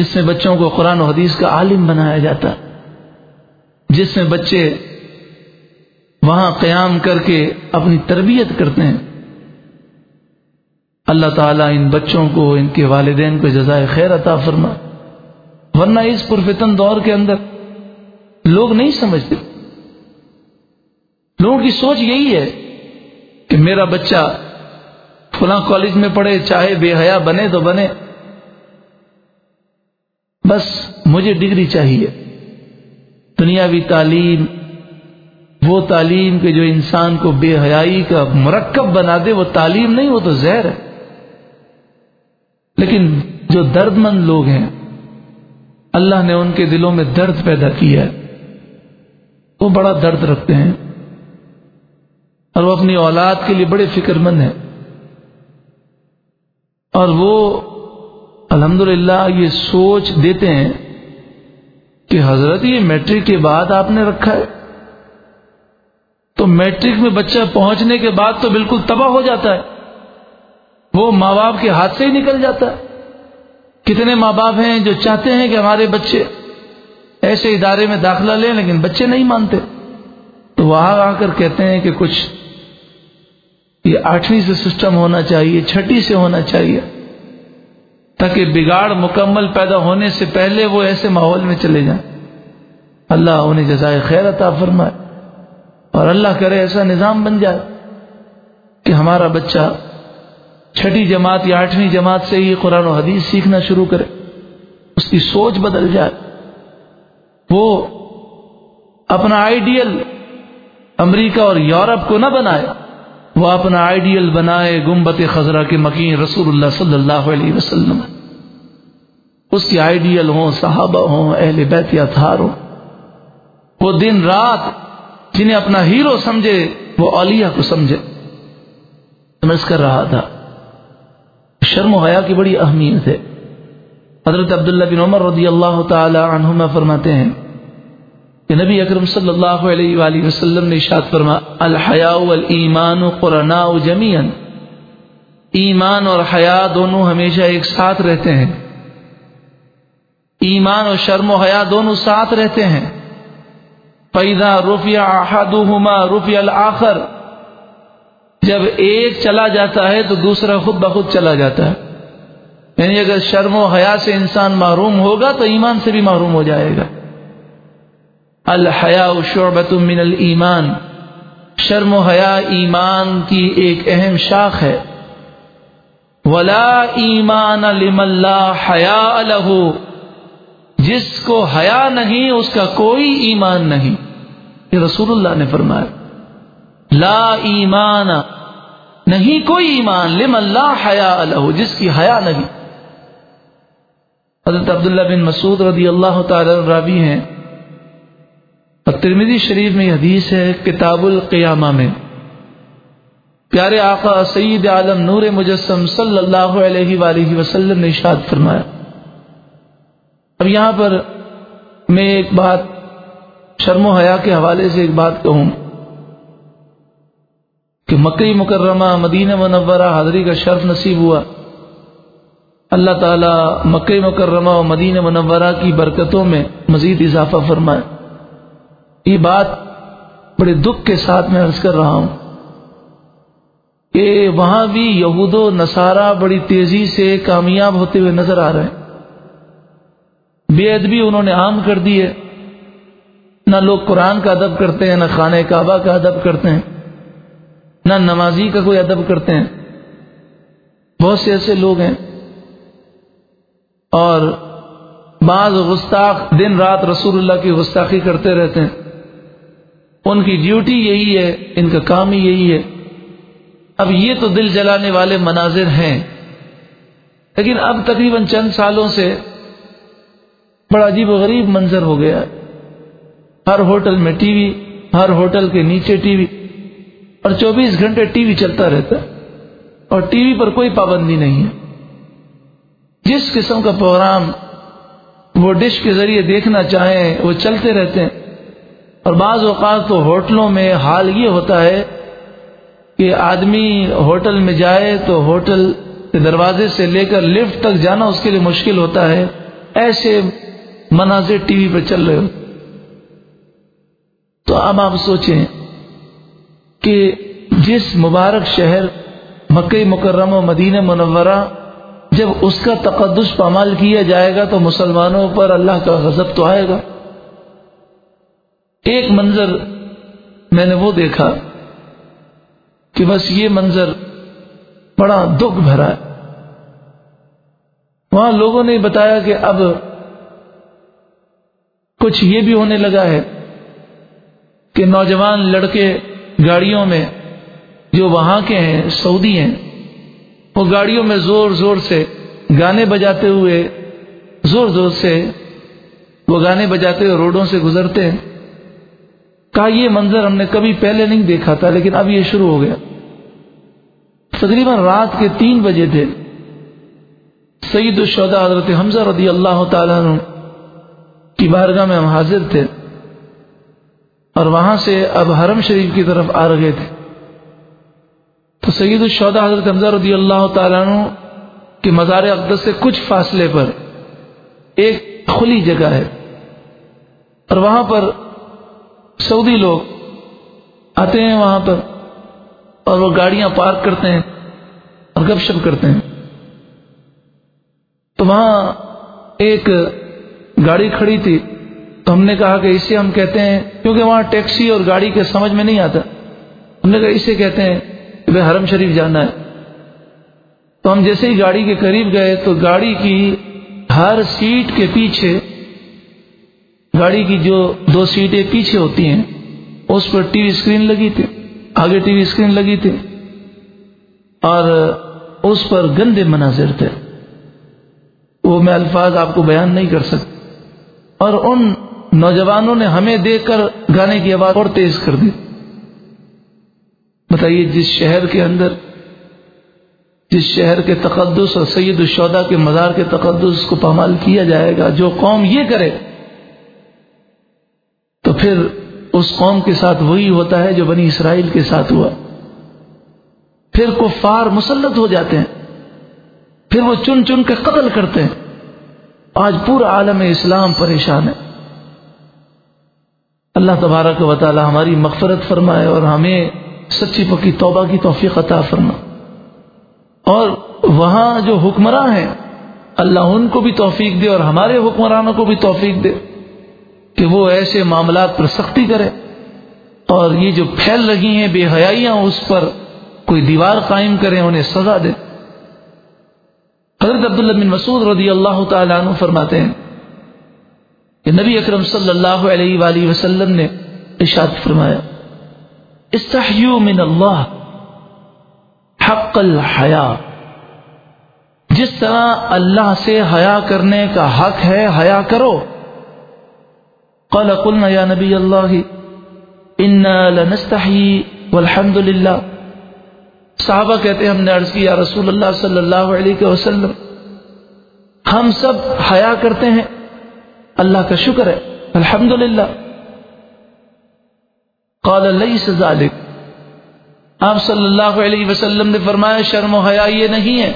جس میں بچوں کو قرآن و حدیث کا عالم بنایا جاتا جس میں بچے وہاں قیام کر کے اپنی تربیت کرتے ہیں۔ اللہ تعالیٰ ان بچوں کو، ان کے والدین کو جزائے خیر عطا فرما۔ ورنہ اس پرفتن دور کے اندر لوگ نہیں سمجھتے۔ لوگوں کی سوچ یہی ہے کہ میرا بچہ فلاں کالج میں پڑھے، چاہے بے حیا بنے تو بنے۔ بس مجھے ڈگری چاہیے۔ دنیاوی تعلیم، وہ تعلیم کے جو انسان کو بے حیائی کا مرکب بنا دے، وہ تعلیم نہیں، وہ تو زہر ہے۔ لیکن جو درد مند لوگ ہیں، اللہ نے ان کے دلوں میں درد پیدا کیا ہے۔ وہ بڑا درد رکھتے ہیں۔ اور وہ اپنی اولاد کے لیے بڑے فکر مند ہیں۔ اور وہ الحمد یہ سوچ دیتے ہیں کہ حضرت، یہ میٹرک کے بعد آپ نے رکھا ہے۔ تو میٹرک میں بچہ پہنچنے کے بعد تو بالکل تباہ ہو جاتا ہے۔ وہ ماں باپ کے ہاتھ سے ہی نکل جاتا ہے۔ کتنے ماں باپ ہیں جو چاہتے ہیں کہ ہمارے بچے ایسے ادارے میں داخلہ لیں، لیکن بچے نہیں مانتے۔ تو وہاں آ کر کہتے ہیں کہ کچھ، یہ آٹھویں سے سسٹم ہونا چاہیے، چھٹی سے ہونا چاہیے۔ تاکہ بگاڑ مکمل پیدا ہونے سے پہلے وہ ایسے ماحول میں چلے جائیں۔ اللہ انہیں جزائے خیر عطا فرمائے اور اللہ کرے ایسا نظام بن جائے کہ ہمارا بچہ چھٹی جماعت یا آٹھویں جماعت سے ہی قرآن و حدیث سیکھنا شروع کرے، اس کی سوچ بدل جائے۔ وہ اپنا آئیڈیل امریکہ اور یورپ کو نہ بنائے۔ وہ اپنا آئیڈیل بنائے گمبت خزرہ کے مکین رسول اللہ صلی اللہ علیہ وسلم۔ اس کی آئیڈیل ہوں، صحابہ ہوں، اہل بیت یا تھار ہوں۔ وہ دن رات جنہیں اپنا ہیرو سمجھے، وہ اولیاء کو سمجھے۔ سمجھ کر رہا تھا۔ شرم و حیا کی بڑی اہمیت ہے۔ حضرت عبداللہ بن عمر رضی اللہ تعالی عنہما فرماتے ہیں کہ نبی اکرم صلی اللہ علیہ وآلہ وسلم نے اشاد فرما، الحیاء والایمان قرناء جمیعا۔ ایمان اور حیا دونوں ہمیشہ ایک ساتھ رہتے ہیں۔ ایمان اور شرم و حیا دونوں ساتھ رہتے ہیں۔ پیدا رفیہ احدہما رفیہ الآخر۔ جب ایک چلا جاتا ہے تو دوسرا خود بخود چلا جاتا ہے۔ یعنی اگر شرم و حیا سے انسان محروم ہوگا تو ایمان سے بھی محروم ہو جائے گا۔ الحیا شعبت من المان شرم و حیا ایمان کی ایک اہم شاخ ہے. ولا ایمان لم اللہ حیا الح جس کو حیا نہیں، اس کا کوئی ایمان نہیں. یہ رسول اللہ نے فرمایا. لا ایمان، نہیں کوئی ایمان لم اللہ حیا الح جس کی حیا نہیں. حضرت عبداللہ بن مسعود رضی اللہ تعالی رابی ہیں ترمیدی شریف میں یہ حدیث ہے کتاب القیامہ میں۔ پیارے آقا سعید عالم نور مجسم صلی اللہ علیہ وآلہ وسلم نے اشاد فرمایا۔ اب یہاں پر میں ایک بات شرم و حیا کے حوالے سے ایک بات کہوں۔ کہ مکئی مکرمہ، مدینہ منورہ، حاضری کا شرف نصیب ہوا۔ اللہ تعالیٰ مکہ مکرمہ و مدینہ منورہ کی برکتوں میں مزید اضافہ فرمائے۔ یہ بات بڑے دکھ کے ساتھ میں عرض کر رہا ہوں کہ وہاں بھی یہود و نصارہ بڑی تیزی سے کامیاب ہوتے ہوئے نظر آ رہے ہیں۔ بے ادبی انہوں نے عام کر دی ہے۔ نہ لوگ قرآن کا ادب کرتے ہیں، نہ خانہ کعبہ کا ادب کرتے ہیں، نہ نمازی کا کوئی ادب کرتے ہیں۔ بہت سے ایسے لوگ ہیں۔ اور بعض گستاخ دن رات رسول اللہ کی گستاخی کرتے رہتے ہیں۔ ان کی ڈیوٹی یہی ہے، ان کا کام ہی یہی ہے۔ اب یہ تو دل جلانے والے مناظر ہیں۔ لیکن اب تقریباً چند سالوں سے بڑا عجیب و غریب منظر ہو گیا۔ ہر ہوٹل میں ٹی وی، ہر ہوٹل کے نیچے ٹی وی۔ اور چوبیس گھنٹے ٹی وی چلتا رہتا۔ اور ٹی وی پر کوئی پابندی نہیں ہے۔ جس قسم کا پروگرام وہ ڈش کے ذریعے دیکھنا چاہیں، وہ چلتے رہتے ہیں۔ اور بعض اوقات تو ہوٹلوں میں حال یہ ہوتا ہے کہ آدمی ہوٹل میں جائے تو ہوٹل کے دروازے سے لے کر لفٹ تک جانا اس کے لیے مشکل ہوتا ہے۔ ایسے مناظر ٹی وی پہ چل رہے ہو تو اب آپ سوچیں کہ جس مبارک شہر مکئی مکرمہ مدینہ منورہ جب اس کا تقدس پامال کیا جائے گا تو مسلمانوں پر اللہ کا غضب تو آئے گا۔ ایک منظر میں نے وہ دیکھا کہ بس یہ منظر بڑا دکھ بھرا ہے۔ وہاں لوگوں نے بتایا کہ اب کچھ یہ بھی ہونے لگا ہے کہ نوجوان لڑکے گاڑیوں میں جو وہاں کے ہیں، سعودی ہیں، وہ گاڑیوں میں زور زور سے گانے بجاتے ہوئے، زور زور سے وہ گانے بجاتے ہوئے روڈوں سے گزرتے ہیں۔ کہا یہ منظر ہم نے کبھی پہلے نہیں دیکھا تھا، لیکن اب یہ شروع ہو گیا۔ تقریباً رات کے تین بجے تھے۔ سعید الشہدا حضرت حمزہ رضی اللہ تعالیٰ عنہ کی بارگاہ میں ہم حاضر تھے اور وہاں سے اب حرم شریف کی طرف آ رہے تھے۔ تو سید الشہدا حضرت حمزہ رضی اللہ تعالیٰ عنہ کہ مزار اقدس سے کچھ فاصلے پر ایک کھلی جگہ ہے۔ اور وہاں پر سعودی لوگ آتے ہیں وہاں پر اور وہ گاڑیاں پارک کرتے ہیں اور گپ شپ کرتے ہیں۔ تو وہاں ایک گاڑی کھڑی تھی۔ تو ہم نے کہا کہ اسے ہم کہتے ہیں، کیونکہ وہاں ٹیکسی اور گاڑی کے سمجھ میں نہیں آتا۔ ہم نے کہا، اسے کہتے ہیں کہ بھائی حرم شریف جانا ہے۔ تو ہم جیسے ہی گاڑی کے قریب گئے تو گاڑی کی ہر سیٹ کے پیچھے گاڑی کی جو دو سیٹیں پیچھے ہوتی ہیں، اس پر ٹی وی اسکرین لگی تھی، آگے ٹی وی اسکرین لگی تھی، اور اس پر گندے مناظر تھے۔ وہ میں الفاظ آپ کو بیان نہیں کر سکتا۔ اور ان نوجوانوں نے ہمیں دیکھ کر گانے کی آواز اور تیز کر دی۔ بتائیے، جس شہر کے اندر، جس شہر کے تقدس اور سید الشودا کے مزار کے تقدس کو پامال کیا جائے گا، جو قوم یہ کرے پھر اس قوم کے ساتھ وہی ہوتا ہے جو بنی اسرائیل کے ساتھ ہوا۔ پھر کفار مسلط ہو جاتے ہیں۔ پھر وہ چن چن کے قتل کرتے ہیں۔ آج پورا عالم اسلام پریشان ہے۔ اللہ تبارک و تعالی ہماری مغفرت فرمائے اور ہمیں سچی پکی توبہ کی توفیق عطا فرما۔ اور وہاں جو حکمراں ہیں، اللہ ان کو بھی توفیق دے اور ہمارے حکمرانوں کو بھی توفیق دے۔ کہ وہ ایسے معاملات پر سختی کرے اور یہ جو پھیل رہی ہیں، بے حیاں اس پر کوئی دیوار قائم کرے، انہیں سزا دے۔ حضرت عبداللہ بن مسعود رضی اللہ تعالیٰ عنہ فرماتے ہیں کہ نبی اکرم صلی اللہ علیہ وآلہ وسلم نے اشاد فرمایا، استحیو من اللہ حق الحیا جس طرح اللہ سے حیا کرنے کا حق ہے حیا کرو۔ قال قلنا یا نبی اللہ انا لنستحی والحمد للہ صحابہ کہتے ہیں، ہم نے عرض کیا، رسول اللہ صلی اللہ علیہ وسلم، ہم سب حیا کرتے ہیں، اللہ کا شکر ہے، الحمد للہ۔ قال ذلك آپ صلی اللہ علیہ وسلم نے فرمایا، شرم و حیا یہ نہیں ہے۔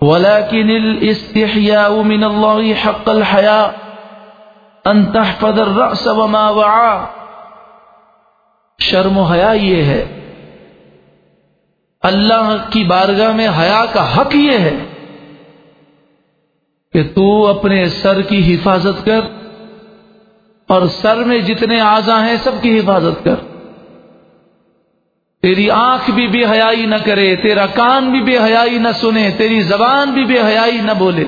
ولكن الاستحياء من الله حق الحياء ان تحفظ الرأس وما وعى. شرم و حیا یہ ہے۔ اللہ کی بارگاہ میں حیا کا حق یہ ہے کہ تو اپنے سر کی حفاظت کر اور سر میں جتنے آزا ہیں سب کی حفاظت کر۔ تیری آنکھ بھی بے حیائی نہ کرے، تیرا کان بھی بے حیائی نہ سنے، تیری زبان بھی بے حیائی نہ بولے۔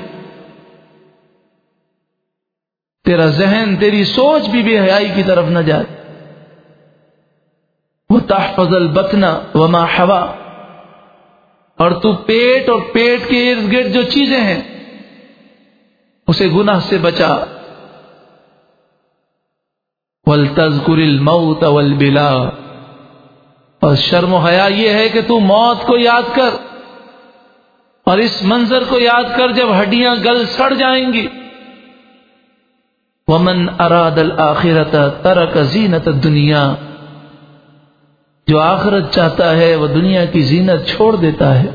تیرا ذہن، تیری سوچ بھی بے حیائی کی طرف نہ جائے۔ وہ تحفظ البتنا وما ہوا اور تو پیٹ اور پیٹ کے ارد گرد جو چیزیں ہیں، اسے گناہ سے بچا۔ ولتذکر الموت والبلا اور شرم و حیا یہ ہے کہ تو موت کو یاد کر۔ اور اس منظر کو یاد کر جب ہڈیاں گل سڑ جائیں گی۔ ومن اراد الآخرت ترک زینت دنیا جو آخرت چاہتا ہے وہ دنیا کی زینت چھوڑ دیتا ہے.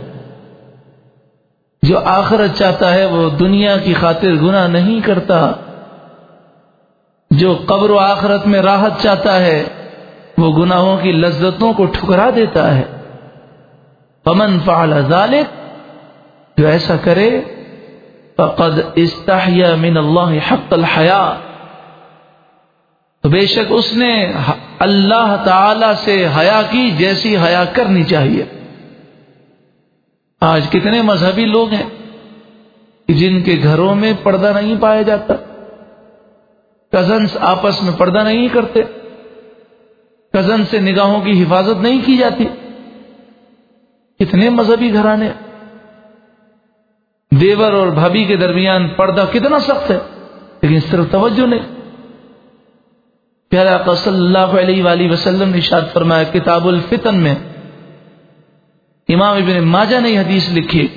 جو آخرت چاہتا ہے وہ دنیا کی خاطر گناہ نہیں کرتا. جو قبر و آخرت میں راحت چاہتا ہے وہ گناہوں کی لذتوں کو ٹھکرا دیتا ہے. پمن فعل ذالک جو ایسا کرے فقد استحیا من اللہ حق الحیا۔ تو بے شک اس نے اللہ تعالی سے حیا کی جیسی حیا کرنی چاہیے۔ آج کتنے مذہبی لوگ ہیں جن کے گھروں میں پردہ نہیں پایا جاتا۔ کزنس آپس میں پردہ نہیں کرتے۔ کزن سے نگاہوں کی حفاظت نہیں کی جاتی۔ کتنے مذہبی گھرانے۔ دیور اور بھابھی کے درمیان پردہ کتنا سخت ہے، لیکن صرف توجہ نہیں۔ پیارا صلی اللہ علیہ وآلہ وسلم نے اشاد فرمایا، کتاب الفتن میں امام ابن ماجہ نے حدیث لکھی۔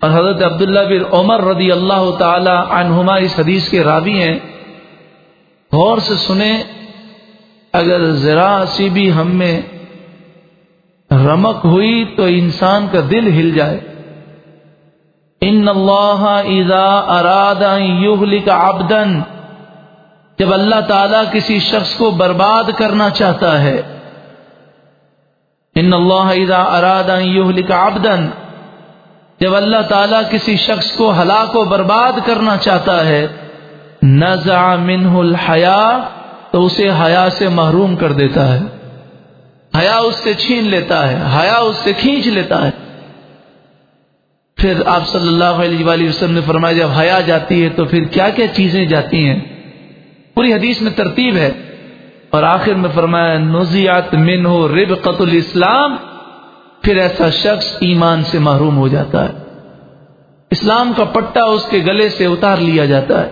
اور حضرت عبداللہ بن عمر رضی اللہ تعالی عنہما اس حدیث کے راوی ہیں۔ غور سے سنیں، اگر ذرا سی بھی ہم میں رمک ہوئی تو انسان کا دل ہل جائے۔ ان اللہ اذا اراد یہلک عبدا جب اللہ تعالی کسی شخص کو برباد کرنا چاہتا ہے۔ ان اللہ اذا اراد یہلک عبدا جب اللہ تعالیٰ کسی شخص کو ہلاک و برباد کرنا چاہتا ہے۔ نزع منہ الحیا تو اسے حیا سے محروم کر دیتا ہے۔ حیا اس سے چھین لیتا ہے، حیا اس سے کھینچ لیتا ہے۔ پھر آپ صلی اللہ علیہ وآلہ وسلم نے فرمایا، جب حیا جاتی ہے تو پھر کیا کیا چیزیں جاتی ہیں؟ پوری حدیث میں ترتیب ہے۔ اور آخر میں فرمایا نزیات من ہو رب الاسلام، پھر ایسا شخص ایمان سے محروم ہو جاتا ہے۔ اسلام کا پٹا اس کے گلے سے اتار لیا جاتا ہے۔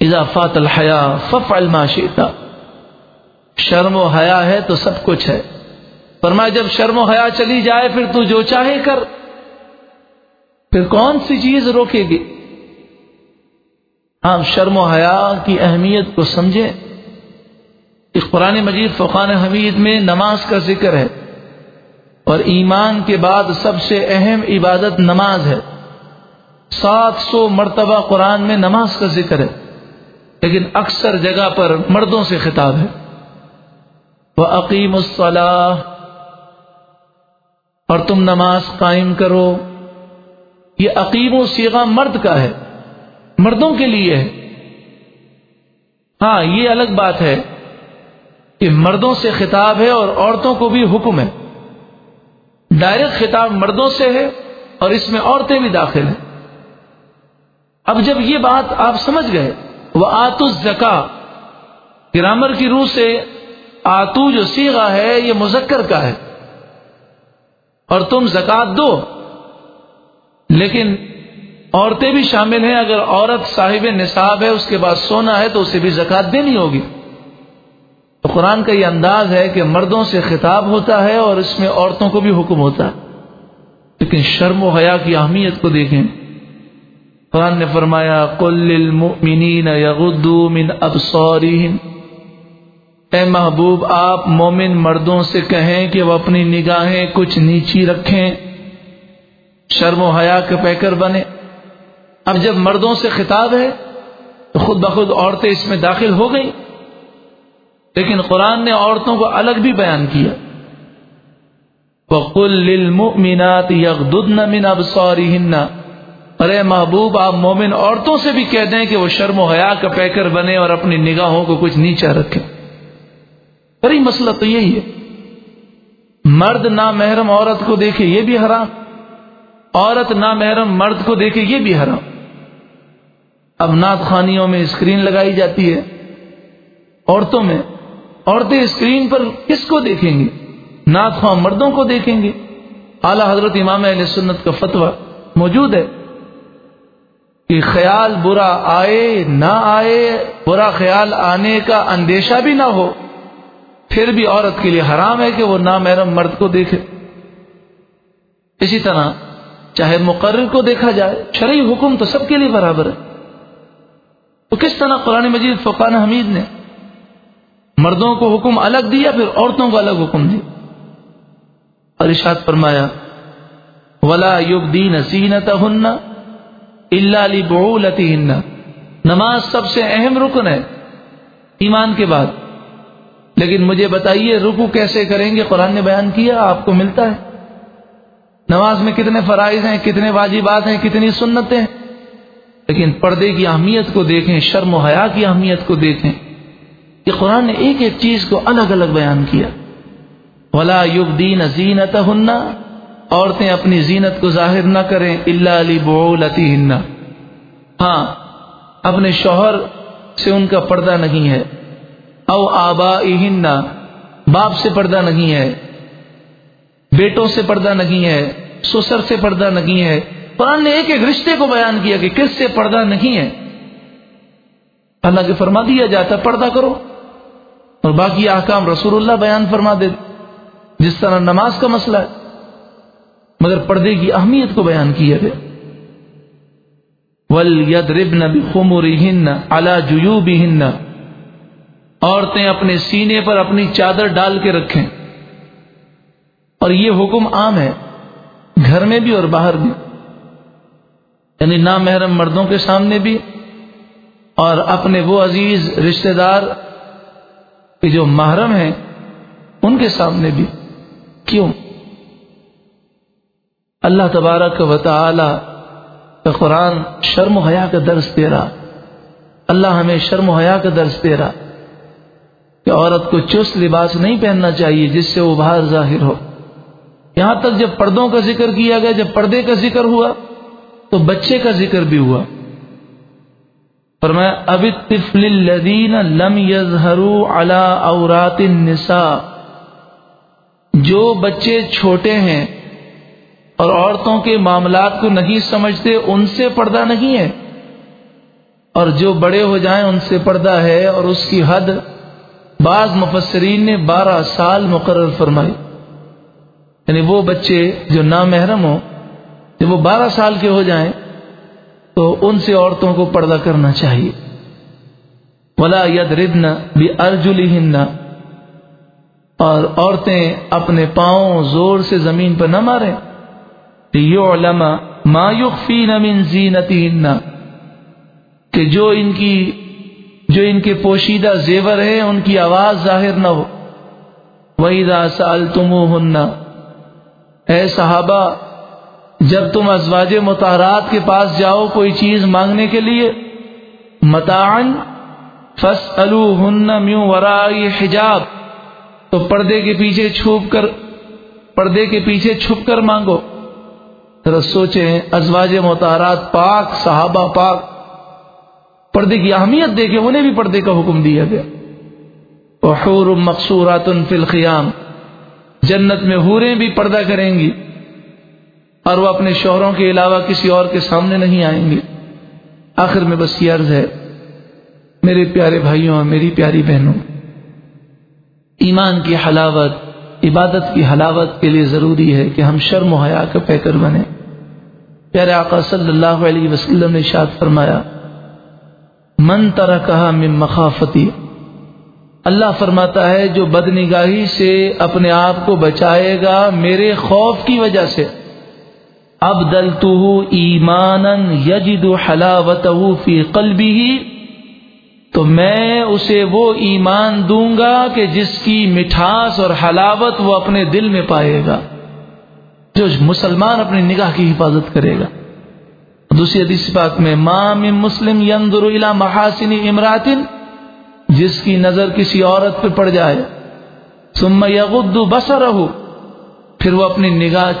اضافات الحیا فف الماشیتا شرم و حیا ہے تو سب کچھ ہے۔ فرمایا جب شرم و حیا چلی جائے پھر تو جو چاہے کر۔ پھر کون سی چیز روکے گی؟ آپ شرم و حیا کی اہمیت کو سمجھیں۔ قرآن مجید فقان حمید میں نماز کا ذکر ہے۔ اور ایمان کے بعد سب سے اہم عبادت نماز ہے۔ سات سو مرتبہ قرآن میں نماز کا ذکر ہے۔ لیکن اکثر جگہ پر مردوں سے خطاب ہے۔ وہ عقیم الصلاح اور تم نماز قائم کرو۔ یہ عقیم و سیغا مرد کا ہے، مردوں کے لیے ہے۔ ہاں یہ الگ بات ہے کہ مردوں سے خطاب ہے اور عورتوں کو بھی حکم ہے۔ ڈائریکٹ خطاب مردوں سے ہے اور اس میں عورتیں بھی داخل ہیں۔ اب جب یہ بات آپ سمجھ گئے وہ آت الزکا گرامر کی روح سے آتو جو سیگا ہے، یہ مذکر کا ہے۔ اور تم زکات دو۔ لیکن عورتیں بھی شامل ہیں، اگر عورت صاحب نصاب ہے، اس کے بعد سونا ہے، تو اسے بھی زکات دینی ہوگی۔ تو قرآن کا یہ انداز ہے کہ مردوں سے خطاب ہوتا ہے اور اس میں عورتوں کو بھی حکم ہوتا ہے۔ لیکن شرم و حیا کی اہمیت کو دیکھیں۔ قرآن نے فرمایا من اے محبوب، آپ مومن مردوں سے کہیں کہ وہ اپنی نگاہیں کچھ نیچی رکھیں، شرم و حیا کے پیکر بنے۔ اب جب مردوں سے خطاب ہے، تو خود بخود عورتیں اس میں داخل ہو گئی لیکن قرآن نے عورتوں کو الگ بھی بیان کیا۔ لِلْمُؤْمِنَاتِ يَغْدُدْنَ مِنْ أَبْصَارِهِنَّ۔ ارے محبوب، آپ مومن عورتوں سے بھی کہہ دیں کہ وہ شرم و حیا کا پیکر بنے اور اپنی نگاہوں کو کچھ نیچا رکھے بڑی مسئلہ تو یہی ہے۔ مرد نہ محرم عورت کو دیکھے یہ بھی حرام، عورت نہ محرم مرد کو دیکھے یہ بھی حرام۔ اب نعت خانیوں میں اسکرین لگائی جاتی ہے۔ عورتوں میں، عورتیں اسکرین پر کس کو دیکھیں گی؟ نعت خواہ مردوں کو دیکھیں گے اعلی حضرت امام علیہ سنت کا فتویٰ موجود ہے۔ کہ خیال برا آئے نہ آئے، برا خیال آنے کا اندیشہ بھی نہ ہو۔ پھر بھی عورت کے لیے حرام ہے کہ وہ نامحرم مرد کو دیکھے۔ اسی طرح چاہے مقرر کو دیکھا جائے، شرعی حکم تو سب کے لیے برابر ہے۔ تو کس طرح قرآن مجید فقان حمید نے مردوں کو حکم الگ دیا، پھر عورتوں کو الگ حکم دیا۔ اور ارشاد فرمایا، ولا یوگ دین سینت ہن اللہ علی نماز سب سے اہم رکن ہے ایمان کے بعد۔ لیکن مجھے بتائیے، رکو کیسے کریں گے؟ قرآن نے بیان کیا، آپ کو ملتا ہے۔ نماز میں کتنے فرائض ہیں، کتنے واجبات ہیں، کتنی سنتیں۔ لیکن پردے کی اہمیت کو دیکھیں، شرم و حیا کی اہمیت کو دیکھیں۔ کہ قرآن نے ایک ایک چیز کو الگ الگ بیان کیا۔ ولا یوگ دین زینت عورتیں اپنی زینت کو ظاہر نہ کریں اللہ علی بولتی ہاں اپنے شوہر سے ان کا پردہ نہیں ہے۔ او آبا باپ سے پردہ نہیں ہے، بیٹوں سے پردہ نہیں ہے، سسر سے پردہ نہیں ہے۔ قرآن نے ایک ایک رشتے کو بیان کیا کہ کس سے پردہ نہیں ہے۔ اللہ کے فرما دیا جاتا پردہ کرو۔ اور باقی احکام رسول اللہ بیان فرما دے۔ جس طرح نماز کا مسئلہ ہے، مگر پردے کی اہمیت کو بیان کیا گیا۔ ول ید رب نبی خموری ہن الا جو بھی عورتیں اپنے سینے پر اپنی چادر ڈال کے رکھیں۔ اور یہ حکم عام ہے، گھر میں بھی اور باہر بھی۔ یعنی نامحرم مردوں کے سامنے بھی۔ اور اپنے وہ عزیز رشتہ دار کہ جو محرم ہیں، ان کے سامنے بھی۔ کیوں؟ اللہ تبارک و تعالی کا قرآن شرم و حیا کا درس دے رہا۔ اللہ ہمیں شرم و حیا کا درس دے رہا۔ کہ عورت کو چست لباس نہیں پہننا چاہیے جس سے وہ باہر ظاہر ہو۔ یہاں تک جب پردوں کا ذکر کیا گیا، جب پردے کا ذکر ہوا، تو بچے کا ذکر بھی ہوا۔ فرمایا اب طفل الذین لم يظهروا على اورات النساء۔ جو بچے چھوٹے ہیں اور عورتوں کے معاملات کو نہیں سمجھتے، ان سے پردہ نہیں ہے۔ اور جو بڑے ہو جائیں، ان سے پردہ ہے اور اس کی حد بعض مفسرین نے بارہ سال مقرر فرمائی۔ یعنی وہ بچے جو نامحرم ہوں، جب وہ بارہ سال کے ہو جائیں، تو ان سے عورتوں کو پردہ کرنا چاہیے۔ ولا ید ردن بھی ارجلی اور عورتیں اپنے پاؤں زور سے زمین پر نہ ماریں۔ علما مایوفی نمین زینتی کہ جو ان کی جو ان کے پوشیدہ زیور ہیں، ان کی آواز ظاہر نہ ہو۔ وہی دا سال تم اے صحابہ، جب تم ازواج متحرات کے پاس جاؤ کوئی چیز مانگنے کے لیے متعن فس ہن میوں ورائی حجاب، تو پردے کے پیچھے چھپ کر، پردے کے پیچھے چھپ کر مانگو۔ ذرا سوچیں، ازواج متحرات پاک، صحابہ پاک پردے کی اہمیت دیکھے انہیں بھی پردے کا حکم دیا گیا۔ وحور مقصورات فی الخیام، جنت میں حوریں بھی پردہ کریں گی اور وہ اپنے شوہروں کے علاوہ کسی اور کے سامنے نہیں آئیں گے۔ آخر میں بس یہ عرض ہے، میرے پیارے بھائیوں اور میری پیاری بہنوں، ایمان کی حلاوت، عبادت کی حلاوت کے لیے ضروری ہے کہ ہم شرم و حیا کا پیکر بنے پیارے آقا صلی اللہ علیہ وسلم نے شاد فرمایا من ترا کہا من مخافتی۔ اللہ فرماتا ہے، جو بدنگاہی سے اپنے آپ کو بچائے گا میرے خوف کی وجہ سے۔ اب دل تو ایمان یجد حلاوت فی قلبی ہی تو میں اسے وہ ایمان دوں گا کہ جس کی مٹھاس اور حلاوت وہ اپنے دل میں پائے گا، جو مسلمان اپنی نگاہ کی حفاظت کرے گا۔ دوسری حدیث پاک میں مام مسلم یندر الى محاسن امراتن جس کی نظر کسی عورت پہ پڑ جائے۔ ثم یغض بصرہ پھر وہ اپنی نگاہ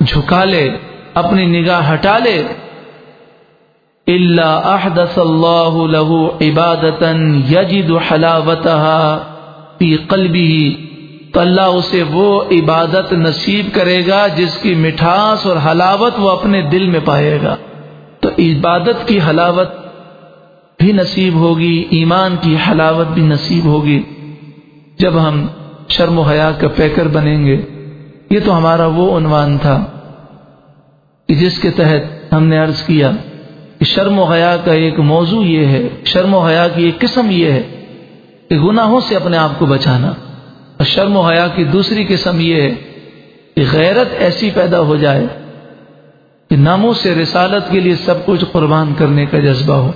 جھکا لے، اپنی نگاہ ہٹا لے۔ اللہ احدث اللہ له عبادتا یجد حلاوتها فی قلبه۔ تو اللہ اسے وہ عبادت نصیب کرے گا جس کی مٹھاس اور حلاوت وہ اپنے دل میں پائے گا۔ عبادت کی حلاوت بھی نصیب ہوگی، ایمان کی حلاوت بھی نصیب ہوگی۔ جب ہم شرم و حیا کا پیکر بنیں گے، یہ تو ہمارا وہ عنوان تھا کہ جس کے تحت ہم نے عرض کیا کہ شرم و حیا کا ایک موضوع یہ ہے، شرم و حیا کی ایک قسم یہ ہے کہ گناہوں سے اپنے آپ کو بچانا۔ اور شرم و حیا کی دوسری قسم یہ ہے کہ غیرت ایسی پیدا ہو جائے کہ ناموں سے رسالت کے لیے سب کچھ قربان کرنے کا جذبہ ہو۔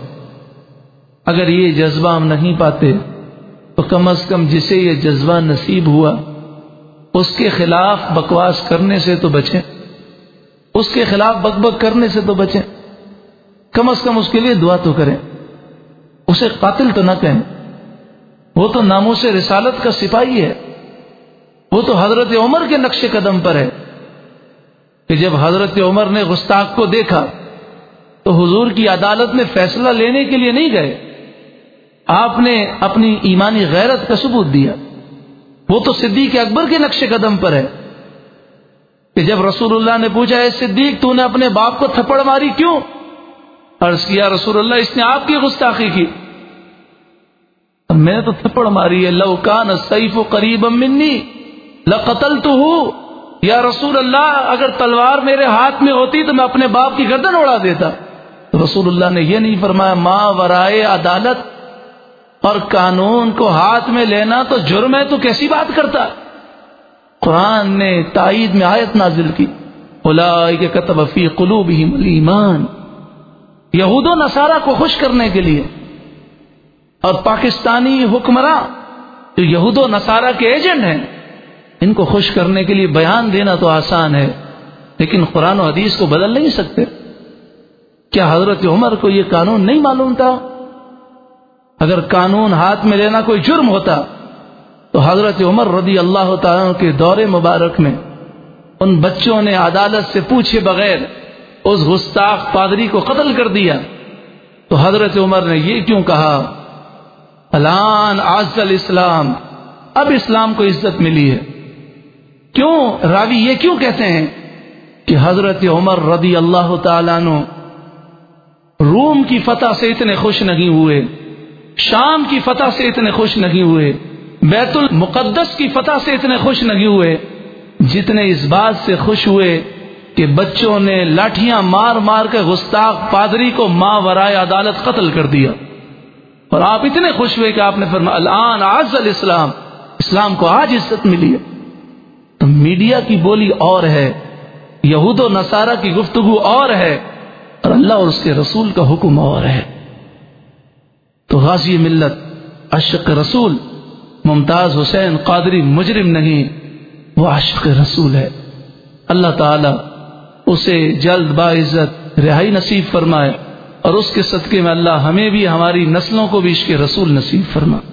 اگر یہ جذبہ ہم نہیں پاتے، تو کم از کم جسے یہ جذبہ نصیب ہوا، اس کے خلاف بکواس کرنے سے تو بچیں۔ اس کے خلاف بک بک کرنے سے تو بچیں۔ کم از کم اس کے لیے دعا تو کریں۔ اسے قاتل تو نہ کہیں۔ وہ تو ناموں سے رسالت کا سپاہی ہے۔ وہ تو حضرت عمر کے نقش قدم پر ہے۔ کہ جب حضرت عمر نے گستاخ کو دیکھا تو حضور کی عدالت میں فیصلہ لینے کے لیے نہیں گئے۔ آپ نے اپنی ایمانی غیرت کا ثبوت دیا۔ وہ تو صدیق اکبر کے نقش قدم پر ہے۔ کہ جب رسول اللہ نے پوچھا، اے صدیق، تو نے اپنے باپ کو تھپڑ ماری کیوں؟ عرض کیا، رسول اللہ، اس نے آپ کی گستاخی کی۔ میں نے تو تھپڑ ماری ہے۔ لو کان سیف و قریب امنی لقتل تو ہوں یا رسول اللہ، اگر تلوار میرے ہاتھ میں ہوتی تو میں اپنے باپ کی گردن اڑا دیتا۔ تو رسول اللہ نے یہ نہیں فرمایا ماں ورائے عدالت اور قانون کو ہاتھ میں لینا تو جرم ہے، تو کیسی بات کرتا؟ قرآن نے تائید میں آیت نازل کی۔ کتب فی قلوبہم الایمان۔ یہود و نصارہ کو خوش کرنے کے لیے۔ اور پاکستانی حکمراں جو یہود و نصارہ کے ایجنٹ ہیں۔ ان کو خوش کرنے کے لیے بیان دینا تو آسان ہے، لیکن قرآن و حدیث کو بدل نہیں سکتے۔ کیا حضرت عمر کو یہ قانون نہیں معلوم تھا؟ اگر قانون ہاتھ میں لینا کوئی جرم ہوتا، تو حضرت عمر رضی اللہ تعالیٰ کے دور مبارک میں ان بچوں نے عدالت سے پوچھے بغیر اس گستاخ پادری کو قتل کر دیا۔ تو حضرت عمر نے یہ کیوں کہا؟ الان آج الاسلام، اب اسلام کو عزت ملی ہے۔ کیوں راوی یہ کیوں کہتے ہیں کہ حضرت عمر رضی اللہ تعالیٰ نو روم کی فتح سے اتنے خوش نہیں ہوئے، شام کی فتح سے اتنے خوش نہیں ہوئے، بیت المقدس کی فتح سے اتنے خوش نہیں ہوئے، جتنے اس بات سے خوش ہوئے کہ بچوں نے لاٹیاں مار مار کے گستاخ پادری کو ماں ورائے عدالت قتل کر دیا۔ اور آپ اتنے خوش ہوئے کہ آپ نے فرمایا، الان آج الاسلام، اسلام کو آج عزت ملی ہے۔ میڈیا کی بولی اور ہے، یہود و نصارہ کی گفتگو اور ہے، اور اللہ اور اس کے رسول کا حکم اور ہے۔ تو غازی ملت اشق رسول، ممتاز حسین قادری مجرم نہیں، وہ عاشق رسول ہے۔ اللہ تعالی اسے جلد باعزت، رہائی نصیب فرمائے، اور اس کے صدقے میں اللہ ہمیں بھی، ہماری نسلوں کو بھی اس کے رسول نصیب فرمائے۔